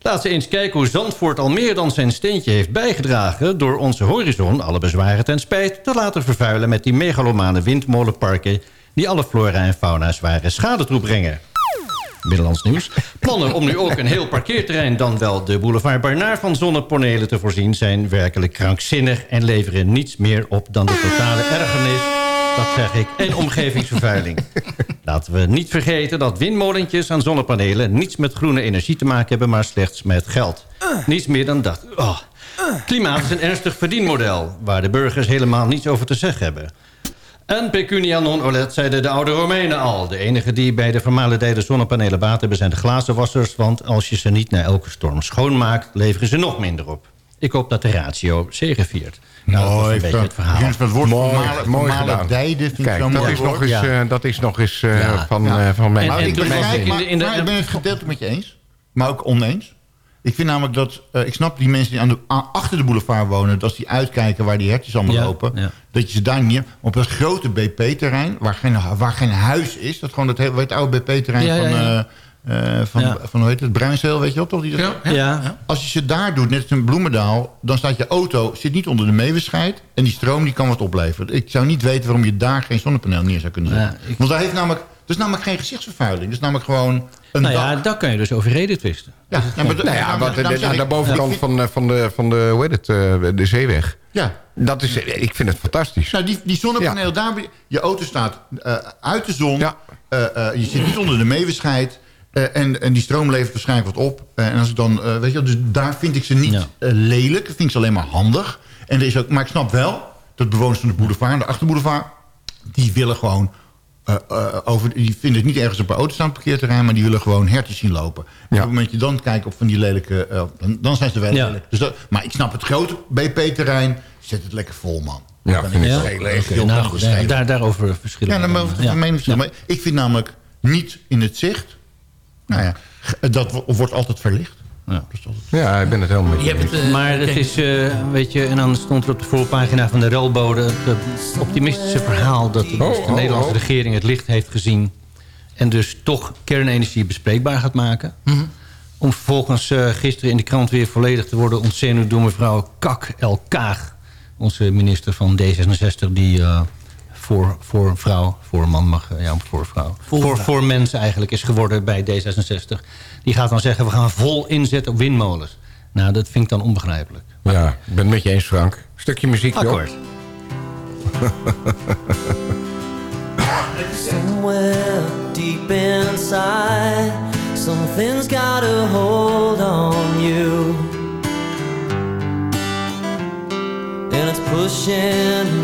Laten we eens kijken hoe Zandvoort al meer dan zijn steentje heeft bijgedragen... door onze horizon, alle bezwaren ten spijt... te laten vervuilen met die megalomane windmolenparken... die alle flora en fauna zware schade toebrengen. Binnenlands nieuws. Plannen om nu ook een heel parkeerterrein... dan wel de boulevard Barnaar van zonnepanelen te voorzien... zijn werkelijk krankzinnig en leveren niets meer op... dan de totale ergernis, dat zeg ik, en omgevingsvervuiling. Laten we niet vergeten dat windmolentjes aan zonnepanelen... niets met groene energie te maken hebben... maar slechts met geld. Niets meer dan dat. Oh. Klimaat is een ernstig verdienmodel... waar de burgers helemaal niets over te zeggen hebben. En pecunia non olet, zeiden de oude Romeinen al. De enige die bij de vermalendijde zonnepanelen baat hebben... zijn de glazenwassers, want als je ze niet na elke storm schoonmaakt... leveren ze nog minder op. Ik hoop dat de ratio zegeviert. Nou, dat was een beetje het verhaal. Mooi, mooi gedaan. Kijk, dat, is nog eens, eh, dat is nog eens eh, van, eh, van mijn... Maar ik, begrijp, maar, in de- maar ik ben het gedeeltelijk met je eens. Maar ook oneens. Ik vind namelijk dat... eh, ik snap die mensen die aan de, achter de boulevard wonen... dat als die uitkijken waar die hertjes allemaal Ja, lopen... ja. dat je ze daar niet... Op dat grote BP-terrein, waar geen, waar geen huis is... dat gewoon het, hele, het oude BP-terrein Ja, ja, van... ja. eh, eh, van, Ja. van, hoe heet het, Bruinzeel, weet je wel toch? Die dat Ja. Als je ze daar doet, net als in Bloemendaal... dan staat je auto, zit niet onder de meeweschheid... en die stroom die kan wat opleveren. Ik zou niet weten waarom je daar geen zonnepaneel neer zou kunnen zetten. Ja, ik- Want daar heeft namelijk, dat is namelijk geen gezichtsvervuiling. Dat is namelijk gewoon een Nou dak. ja, daar kan je dus over reden twisten. Ja, ja, maar, Nou ja, aan ik- de bovenkant van, eh, van, de, van de, hoe heet het, eh, de zeeweg. Ja. Dat is, ik vind het fantastisch. Nou, die, die zonnepaneel, daar, je auto staat eh, uit de zon. Eh, eh, je zit niet onder de meeweschheid. eh, en, en die stroom levert waarschijnlijk wat op. Eh, en als ik dan, eh, weet je wel, dus daar vind ik ze niet lelijk. Dat vind ik ze alleen maar handig. En er is ook, maar ik snap wel dat bewoners van de boulevard, de achterboulevard... die willen gewoon... eh, eh, over, die vinden het niet ergens op een auto staan parkeerterrein... maar die willen gewoon hertjes zien lopen. En op het moment dat je dan kijkt op van die lelijke... eh, dan, dan zijn ze wel Ja. lelijk. Dus dat, maar ik snap het grote BP-terrein... zet het lekker vol, man. Ja, Dan vind ik heel nou daar, daarover verschillen Ja, dan Ja. mening. Maar ik vind namelijk niet in het zicht... Nou ja, dat wo- wordt altijd verlicht. Ja. Ja, ik ben het helemaal met je. Je hebt eh, Maar het is, eh, weet je, en dan stond er op de voorpagina van de Relbode... het eh, optimistische verhaal dat de, Oh, de oh, Nederlandse oh. regering het licht heeft gezien... en dus toch kernenergie bespreekbaar gaat maken. Mhm. Om vervolgens eh, gisteren in de krant weer volledig te worden ontzenuwd... door mevrouw Kak El Kaag, onze minister van D66... die voor, voor vrouw, voor man mag, eh, ja, voor vrouw... Voor Voor, mensen eigenlijk is geworden bij D66. Die gaat dan zeggen, we gaan vol inzetten op windmolens. Nou, dat vind ik dan onbegrijpelijk. Ja, ik ben het met je eens, Frank. Stukje muziek, joh. Akkoord. Somewhere deep inside, something's got a hold on you. And it's pushing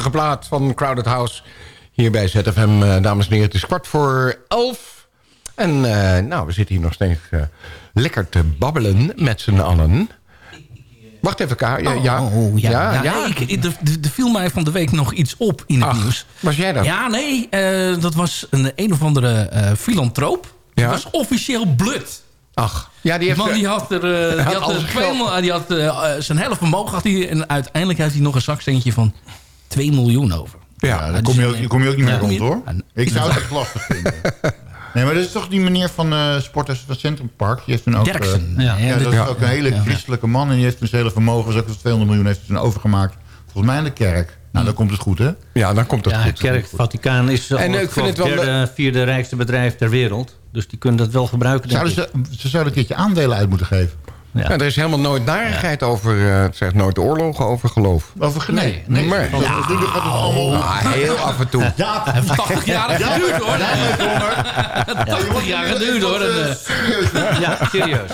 prachtige plaat van Crowded House. Hier bij ZFM, eh, dames en heren. Het is kwart voor elf. En eh, nou, we zitten hier nog steeds eh, lekker te babbelen met z'n allen. Wacht even. Ja, ja, Oh, ja. ja, ja, ja. ik- Er viel mij van de week nog iets op in het nieuws. Was jij dat? Ja, nee. dat was een een of andere filantroop. Die Ja? was officieel blut. Ach, ja, die heeft... man die had er, die had had er die had, zijn helft vermogen had hij. En uiteindelijk heeft hij nog een zaksteentje van 2 miljoen over. Ja, daar kom je, kom je ook niet meer Ja. rond, hoor. Ja, Ik zou het echt lastig vinden. Nee, maar dat is toch die meneer van eh Sporters van Centrum Park. Die heeft toen ook... Derksen. eh, Ja. ja, dat is Ja. ook een hele Ja. christelijke man. En die heeft zijn hele vermogen, dus ook 200 miljoen, heeft hij toen overgemaakt. Volgens mij aan de kerk. Nou, dan komt het goed, hè? Ja, dan komt het Ja, goed. Kerk, Vaticaan is En en, ik vind het wel derde, vierde rijkste bedrijf ter wereld. Dus die kunnen dat wel gebruiken, denk Zouden ik. ze, ze zouden een keertje aandelen uit moeten geven. Ja, er is helemaal nooit narigheid over, eh, het zegt nooit oorlogen over geloof. Over nee, nee. Maar- het allemaal... Ah, heel af en toe. Ja, heeft 80 jaar Ja, geduurd hoor. ja, ja, 80 jaar geduurd hoor. Eh. Ja, serieus.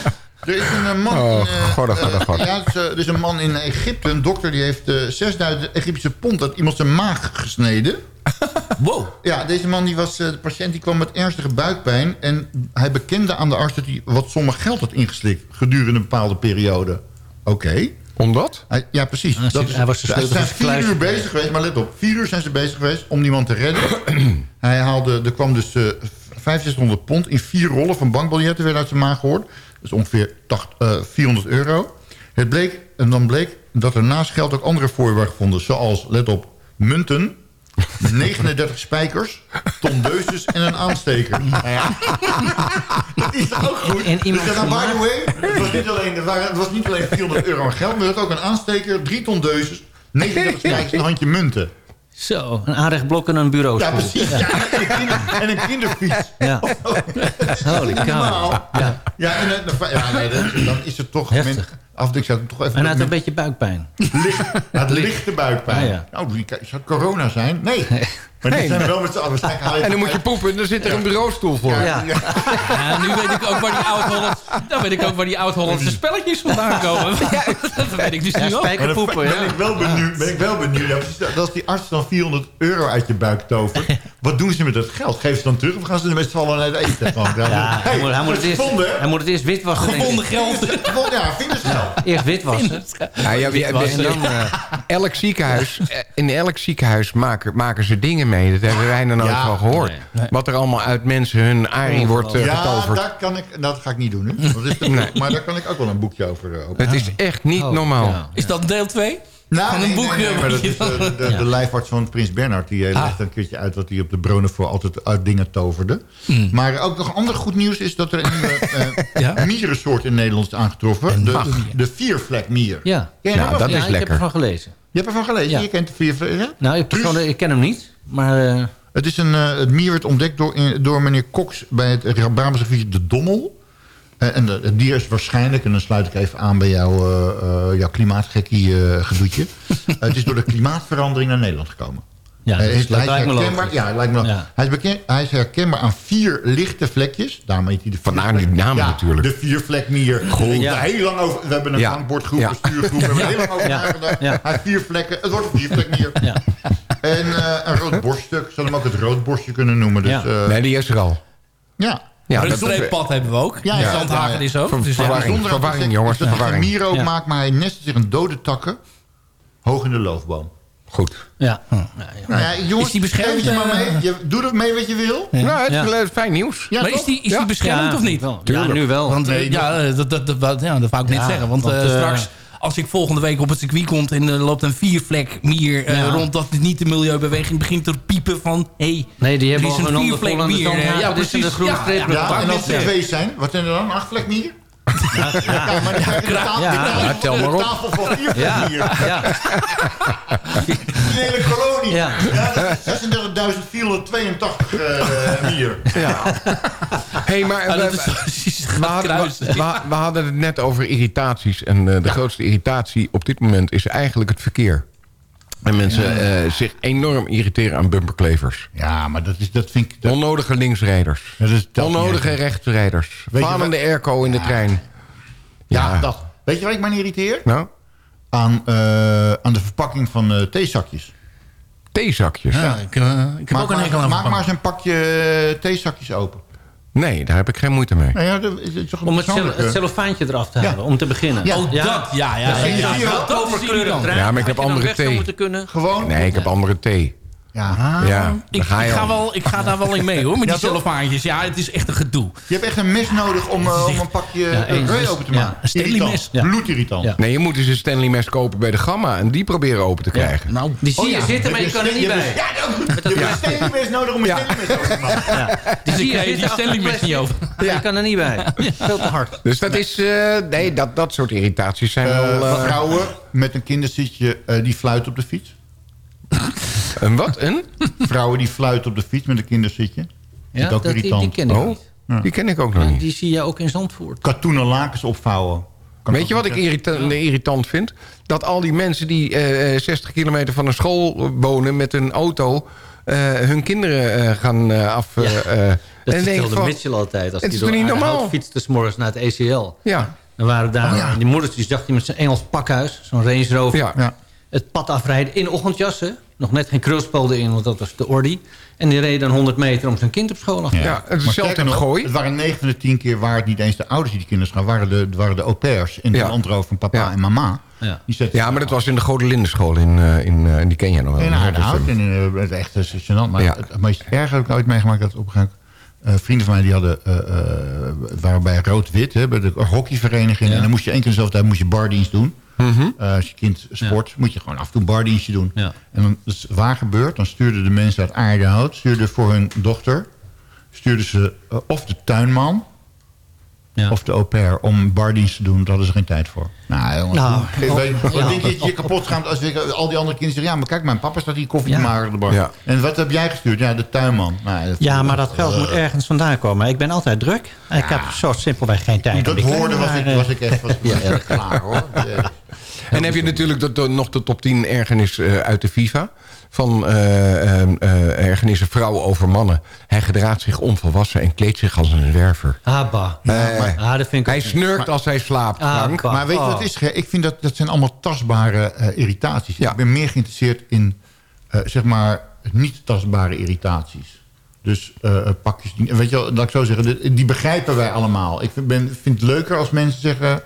Er is een eh, man... Oh, in, eh, god, god, god. eh, ja, er is, is een man in Egypte, een dokter... die heeft eh 6000 Egyptische pond uit iemand zijn maag gesneden. Wow. Ja, deze man die was... de patiënt die kwam met ernstige buikpijn... en hij bekende aan de arts dat hij wat sommige geld had ingeslikt... gedurende een bepaalde periode. Oké. Omdat? Hij- Ja, precies. Ah, Dat hij was de ze zijn vier uur bezig geweest, maar let op. Vier uur zijn ze bezig geweest om die man te redden. hij haalde, er kwam dus eh 6500 pond in vier rollen van bankbiljetten weer uit zijn maag gehoord. Dus ongeveer 80, eh, 400 euro. Het bleek, en dan bleek dat er naast geld ook andere voorwerpen gevonden. Zoals, let op, munten, 39 spijkers, tondeuses en een aansteker. Nou ja. dat is toch ook goed? En iemand dus dan, by the gemaakt- way, het was, niet alleen, het was niet alleen 400 euro aan geld... maar er had ook een aansteker, drie tondeuses, 39 spijkers en een handje munten. Zo, een aanrechtblok en een bureau. Ja, precies. Ja, en, een kinder, en een kinderfiets. Ja. Holy cow. Ja, ja, en, eh, ja nee, dan, dan is het toch... Heftig. men- ik toch even... En hij had een beetje buikpijn. licht, ja, het lichte buikpijn. Ah, ja. Oh, die- zou het corona zijn? Nee. Maar die zijn wel met z'n allen. En dan moet je poepen en dan zit er een bureaustoel voor. Ja, Ja. ja. Ja, nu weet ik ook waar die oud-Hollandse, dan weet ik ook waar die oud-Hollandse spelletjes vandaan komen. Dat weet ik dus Ja, nu ook. Spijkerpoepen. ben Ja. ik wel benieuwd. Ben ik wel benieuwd. Ja, precies, dat als die arts dan 400 euro uit je buik tovert, wat doen ze met dat geld? Geven ze dan terug of gaan ze er met z'n allen uit eten? Ja, hij, moet, hij, moet het eerst, hij moet het eerst ik. Gevonden geld. Ja, vindersgeld. Eerst witwassen. Ja, ja, ja, en dan, eh, elk ziekenhuis, eh, in elk ziekenhuis maken, maken ze dingen mee. Dat hebben wij nog nooit Ja. van gehoord. Wat er allemaal uit mensen hun arie wordt Ja, getoverd. daar kan ik, dat ga ik niet doen. Hè. Dat is Maar daar kan ik ook wel een boekje over uh, Het is echt niet Oh, normaal. ja. Is dat deel 2? Nou, Van een nee, boek, nee, nee, eh, maar dat is, eh, de, de, de lijfarts van Prins Bernhard. Die eh, Ah. legt een keertje uit wat hij op de bronnen voor altijd uit dingen toverde. Hmm. Maar ook nog ander goed nieuws is dat er een nieuwe eh, Ja? mierensoort in Nederland is aangetroffen. De, de viervlekmier. Ja. Ken je Nou, dat? is ik heb lekker. ervan gelezen. Je hebt ervan gelezen? Ja. Je kent de viervlek... Ja? Nou, ik, persoonlijk, ik ken hem niet. Maar eh, Het, is een, eh, het mier werd ontdekt door, in- door meneer Cox bij het Brabantse gebied De Dommel. Eh, en de- het dier is waarschijnlijk, en dan sluit ik even aan bij jouw, eh, eh, jouw klimaatgekkie gedoetje. het is door de klimaatverandering naar Nederland gekomen. ja, Hij dat, is, is, dat hij is lijkt me herkenbaar, logisch. ja, lijkt me wel. Ja. Hij, is bekend, hij is herkenbaar aan vier lichte vlekjes. Daarom heet hij de Vandaar die naam ja, natuurlijk. De viervlekmier. Goed. Ja. Heel lang over, we hebben een Ja. een stuurgroep. We hebben er heel lang over Ja. nagedacht. Ja. Hij heeft vier vlekken. Het wordt een viervlekmier. Ja. En eh, een rood borststuk. Zou hem ook het rood borstje kunnen noemen. Dus, Ja. eh, Nee, die is er al. ja. Ja, een dat streeppad hebben we ook. Ja, Ja, Zandhagen is ook. Ver- Dus verwarring. Verwarring, jongens, verwarring. ook Ja. maakt, maar hij nestet zich in dode takken. Hoog in de loofboom. Goed. Ja. Nou ja, jongens, Is die beschermd, je maar eh? mee. Je, doe er mee wat je wil. Nou, het is Ja. eh, fijn nieuws. Ja, maar is die, is die beschermd Ja, of niet? wel. Ja, nu wel. Want, eh, Nee, ja, eh, dat, dat, dat, wou- ja, dat wou ik Ja, zeggen. Want, want, eh, eh, straks, als ik volgende week op het circuit komt... en er loopt een viervlek mier eh, Ja. rond... dat niet de milieubeweging begint te piepen van... Hey, Nee, die er hebben is al een viervlek mier. ja, Dit is precies. de groene Ja, streep. ja, Ja, en als er twee zijn, wat zijn er dan? Acht vlekmieren? Ja, maar die de tafel, Ja. tafel, Ja, tel maar op. de tafel voor vier Ja, ja. Die hele kolonie. Ja. Ja, dat is 36.482 eh mier. Hey, maar Ja, we, dat is precies het we hadden, kruisen. we, we- we hadden het net over irritaties. En eh, de grootste irritatie op dit moment is eigenlijk het verkeer. En mensen eh, zich enorm irriteren aan bumperklevers. Ja, maar dat, is, dat vind ik... Dat, Onnodige linksrijders. dat is, dat Onnodige rechtsrijders. Weet je Falende airco in de trein. Ja, Ja. dat. Weet je waar ik me aan irriteer? Nou, Aan, eh, aan de verpakking van eh, theezakjes. theezakjes. Ja, ik, ik heb Maak ook een maar- hekel aan Maak maar eens een pakje theezakjes open. Nee, daar heb ik geen moeite mee. Nou ja, dat is, toch Om het, het cellofaantje eraf te Ja. halen, om te beginnen. Ja. Oh, dat. Ja, ja, ja. Dat maar ik heb andere thee. kunnen. Gewoon. Nee, ik heb andere thee. Ja. Ja, Ik, ga je ik, ga wel, ik ga daar wel in mee hoor, met Ja, die cellofaantjes. Ja, het is echt een gedoe. Je hebt echt een mes nodig om, eh, om een pakje Ja, ja, open te Ja, maken. een Stanley mes. Ja. Bloedirritant. Ja. Nee, je moet dus een Stanley mes kopen bij de Gamma... en die proberen open te krijgen. Nou, Die zie Oh je ja, zitten, maar je kan er niet bij. je hebt- Je hebt een Stanley mes nodig om een Ja. Stanley mes open te maken. Die zie je je die Stanley mes niet over. maar Je kan er niet bij. Veel te hard. Dus dat is... eh, nee, dat, dat soort irritaties zijn Eh, wel... vrouwen met een kinderzitje eh, die fluiten op de fiets. een wat? Een? Vrouwen die fluiten op de fiets met een kinderzitje. Ja, dat, die, die irritant. ken ik Oh, niet. die ken ik ook nog niet. Die zie je ook in Zandvoort. Katoenen lakens opvouwen. Kan Weet je wat ik irritant, irritant vind? Dat al die mensen die eh, 60 kilometer van een school wonen met een auto... eh, hun kinderen eh, gaan eh, af... eh, Ja. eh, Dat en vertelde van, Mitchell altijd. Als het hij is toch niet door normaal? fietste morgens naar het ECL. Ja, Dan waren daar, Oh, ja. die moeders die zag hij met zijn Engels pakhuis, zo'n Range Rover, ja. Het pad afrijden in ochtendjassen. Nog net geen krulspel erin, want dat was de ordi. En die reed dan 100 meter om zijn kind op school af te Ja, het is sterker een nog, gooi. Het waren 9 van de 10 keer waar het niet eens de ouders die die kinderen gaan, waren de, waren de au pairs in de Ja. landroof van papa Ja. en mama. Ja. Ja, maar dat was in de Godelindenschool in, eh, in, eh, in die ken jij nog wel. In Aardenhout. En in, eh, het echt gênant. Maar Ja. het, het meest erg heb ik ooit meegemaakt. Dat op een eh, vrienden van mij die hadden, eh, eh, waren bij Rood-Wit, hè, bij de hockeyvereniging. En dan moest je één keer dezelfde tijd moest je bardienst doen. Mhm. Eh, als je kind sport, moet je gewoon af en toe een bardienstje doen. Ja. En dan, dus waar gebeurt, dan stuurden de mensen uit Aardenhout... stuurden voor hun dochter... stuurden ze eh, of de tuinman... Ja. of de au pair om bardienst te doen. Daar hadden ze geen tijd voor. Nou, jongens. Nou, oh, wat ja. denk je dat je kapot schaamt als ik, al die andere kinderen zeggen... ja, maar kijk, mijn papa staat hier koffie Ja. te maken op de bar. Ja. En wat heb jij gestuurd? Ja, de tuinman. Nou, dat, Ja, maar dat geld moet ergens vandaan komen. Ik ben altijd druk. Ik heb zo simpelweg geen tijd. Dat hoorde, was ik, was ik echt was, was ik echt klaar, hoor. Eh, En heb je natuurlijk de, de- nog de top 10 ergernis eh, uit de FIFA. Van eh, eh, eh, ergernissen vrouwen over mannen. Hij gedraagt zich onvolwassen en kleedt zich als een zwerver. Ah, bah. Eh, Ah, dat vind ik hij snurkt als hij slaapt, Ah. Maar weet je wat Oh. is? Ge- Ik vind dat dat zijn allemaal tastbare eh, irritaties. Ja. Ik ben meer geïnteresseerd in, eh, zeg maar, niet tastbare irritaties. Dus eh, eh, pakjes, die, weet je wel, laat ik zo zeggen, die, die begrijpen wij allemaal. Ik vind, ben, vind het leuker als mensen zeggen,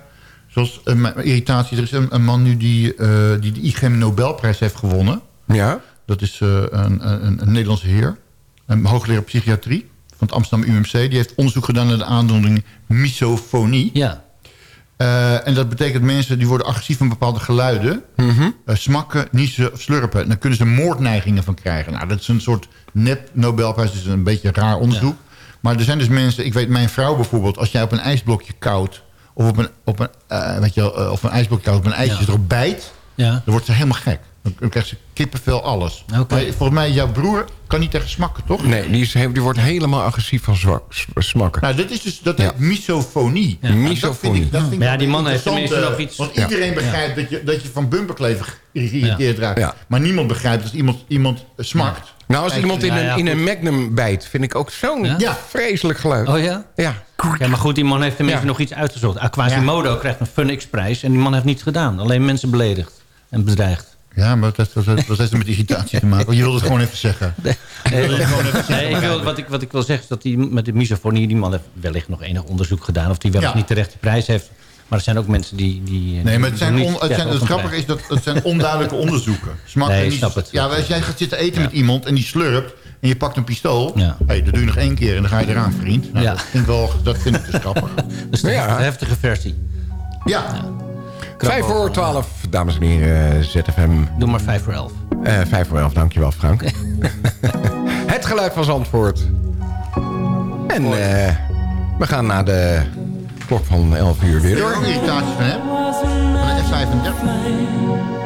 zoals eh, mijn irritatie, er is een, een man nu die, eh, die de IGM Nobelprijs heeft gewonnen. Ja? Dat is eh, een, een, een Nederlandse heer, een hoogleraar psychiatrie van het Amsterdam UMC. Die heeft onderzoek gedaan naar de aandoening misofonie. Ja. Eh, en dat betekent mensen die worden agressief van bepaalde geluiden. Mhm. eh, smakken, niezen of slurpen. En dan kunnen ze moordneigingen van krijgen. Nou, dat is een soort nep-Nobelprijs. Dat is een beetje een raar onderzoek. Maar er zijn dus mensen... Ik weet, mijn vrouw bijvoorbeeld... Als jij op een ijsblokje koudt... Of op een, op een, eh, weet je wel, eh, of een ijsblokje op een ijsje Ja. erop bijt... Ja. Dan wordt ze helemaal gek. Dan dan krijgt ze kippenvel, alles. Maar volgens mij, jouw broer kan niet tegen smakken, toch? Nee, die, is, die wordt helemaal agressief van smakken. Nou, dit is dus, dat Ja. heet misofonie. Ja. Nou, Misofonie. Dat vind ik, dat vind ik Maar ja, die man heeft tenminste eh, nog iets- Want Ja. iedereen begrijpt dat, je, dat je van bumperkleven geïrriteerd raakt. Ja. Maar niemand begrijpt dat iemand, iemand smakt. Nou, als Kijk, iemand in, Ja, een, ja, in een magnum bijt, vind ik ook zo'n vreselijk geluid. Oh ja? Ja. Ja, maar goed, die man heeft tenminste Ja. nog iets uitgezocht. Ah, Quasimodo krijgt een FunX-prijs en die man heeft niets gedaan. Alleen mensen beledigd en bedreigd. Ja, maar dat, dat, dat, dat heeft met irritatie te maken. Want je wilde het gewoon even zeggen. Nee, wil het gewoon even zeggen. nee, ik wil, wat, ik, wat ik wil zeggen is dat die, met de misofonie... die man heeft wellicht nog enig onderzoek gedaan... of die wel Ja. niet terecht de prijs heeft. Maar er zijn ook mensen die... die Nee, maar het, zijn niet on- het, zijn, het een grappige is dat het zijn onduidelijke onderzoeken. Nee, niet- ik snap het. Ja, als jij gaat zitten eten met iemand en die slurpt en je pakt een pistool, hey, dat doe je nog één keer en dan ga je eraan, vriend. Nou, Ja. dat, vind ik wel, dat vind ik dus grappig. Dus de Ja. heftige versie. Ja. Vijf voor twaalf, dames en heren, ZFM. Doe maar vijf voor elf. Eh, vijf voor elf, dankjewel Frank. het geluid van Zandvoort. En eh, we gaan naar de klok van 11 uur weer er door. ook irritaties van hem? Van de F35?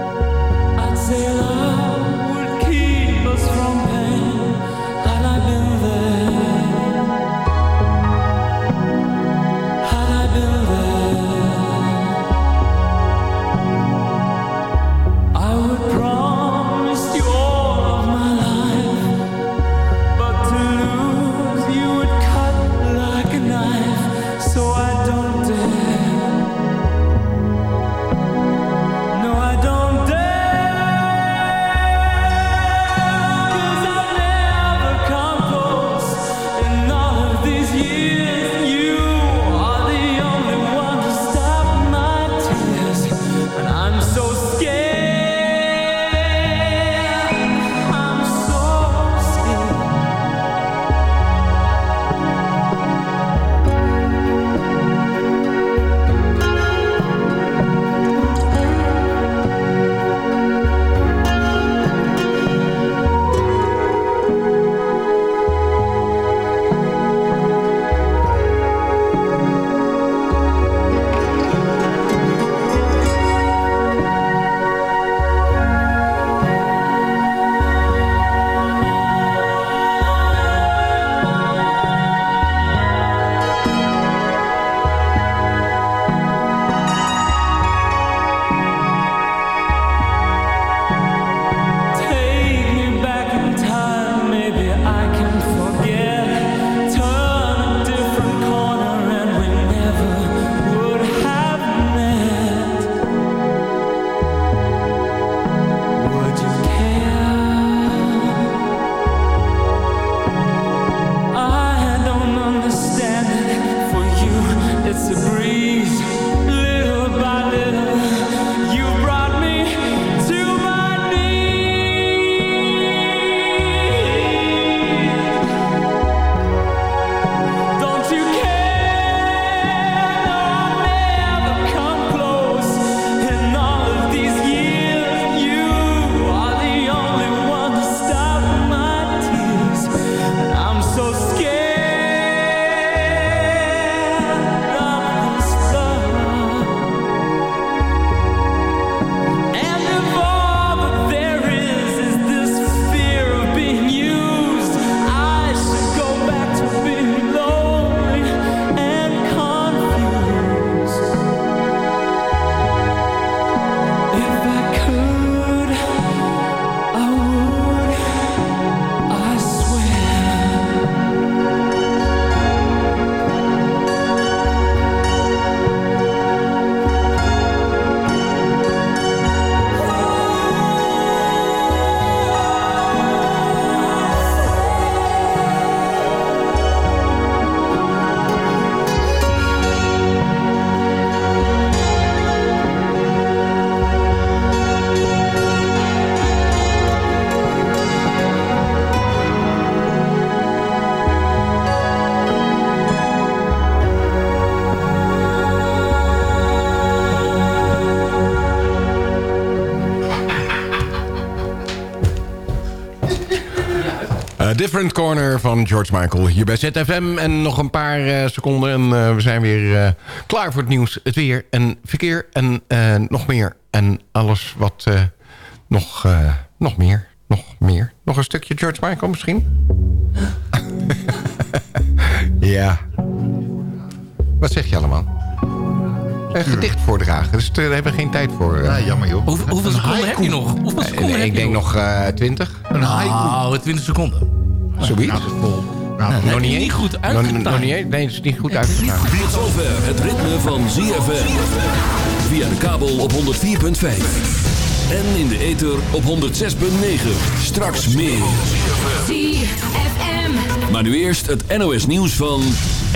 Different Corner van George Michael hier bij ZFM. En nog een paar eh, seconden en eh, we zijn weer eh, klaar voor het nieuws. Het weer en verkeer en eh, nog meer. En alles wat eh, nog, eh, nog meer, nog meer. Nog een stukje George Michael misschien? ja. Wat zeg je allemaal? Een gedicht voordragen, dus daar hebben we geen tijd voor. Ja, jammer joh. Hoeveel, hoeveel Een seconden heb je nog? Hoeveel seconden nee, heb ik je denk nog? eh 20. Een haiku. Nou, 20 seconden. Zoiets. Nou, vol. Nou, nog je niet goed Nog- uitgetimed. Nog niet eens. Nee, het is niet goed uitgegaan. Tot zover het ritme van ZFM. Via de kabel op 104.5. En in de ether op 106.9. Straks meer. ZFM. Maar nu eerst het NOS nieuws van...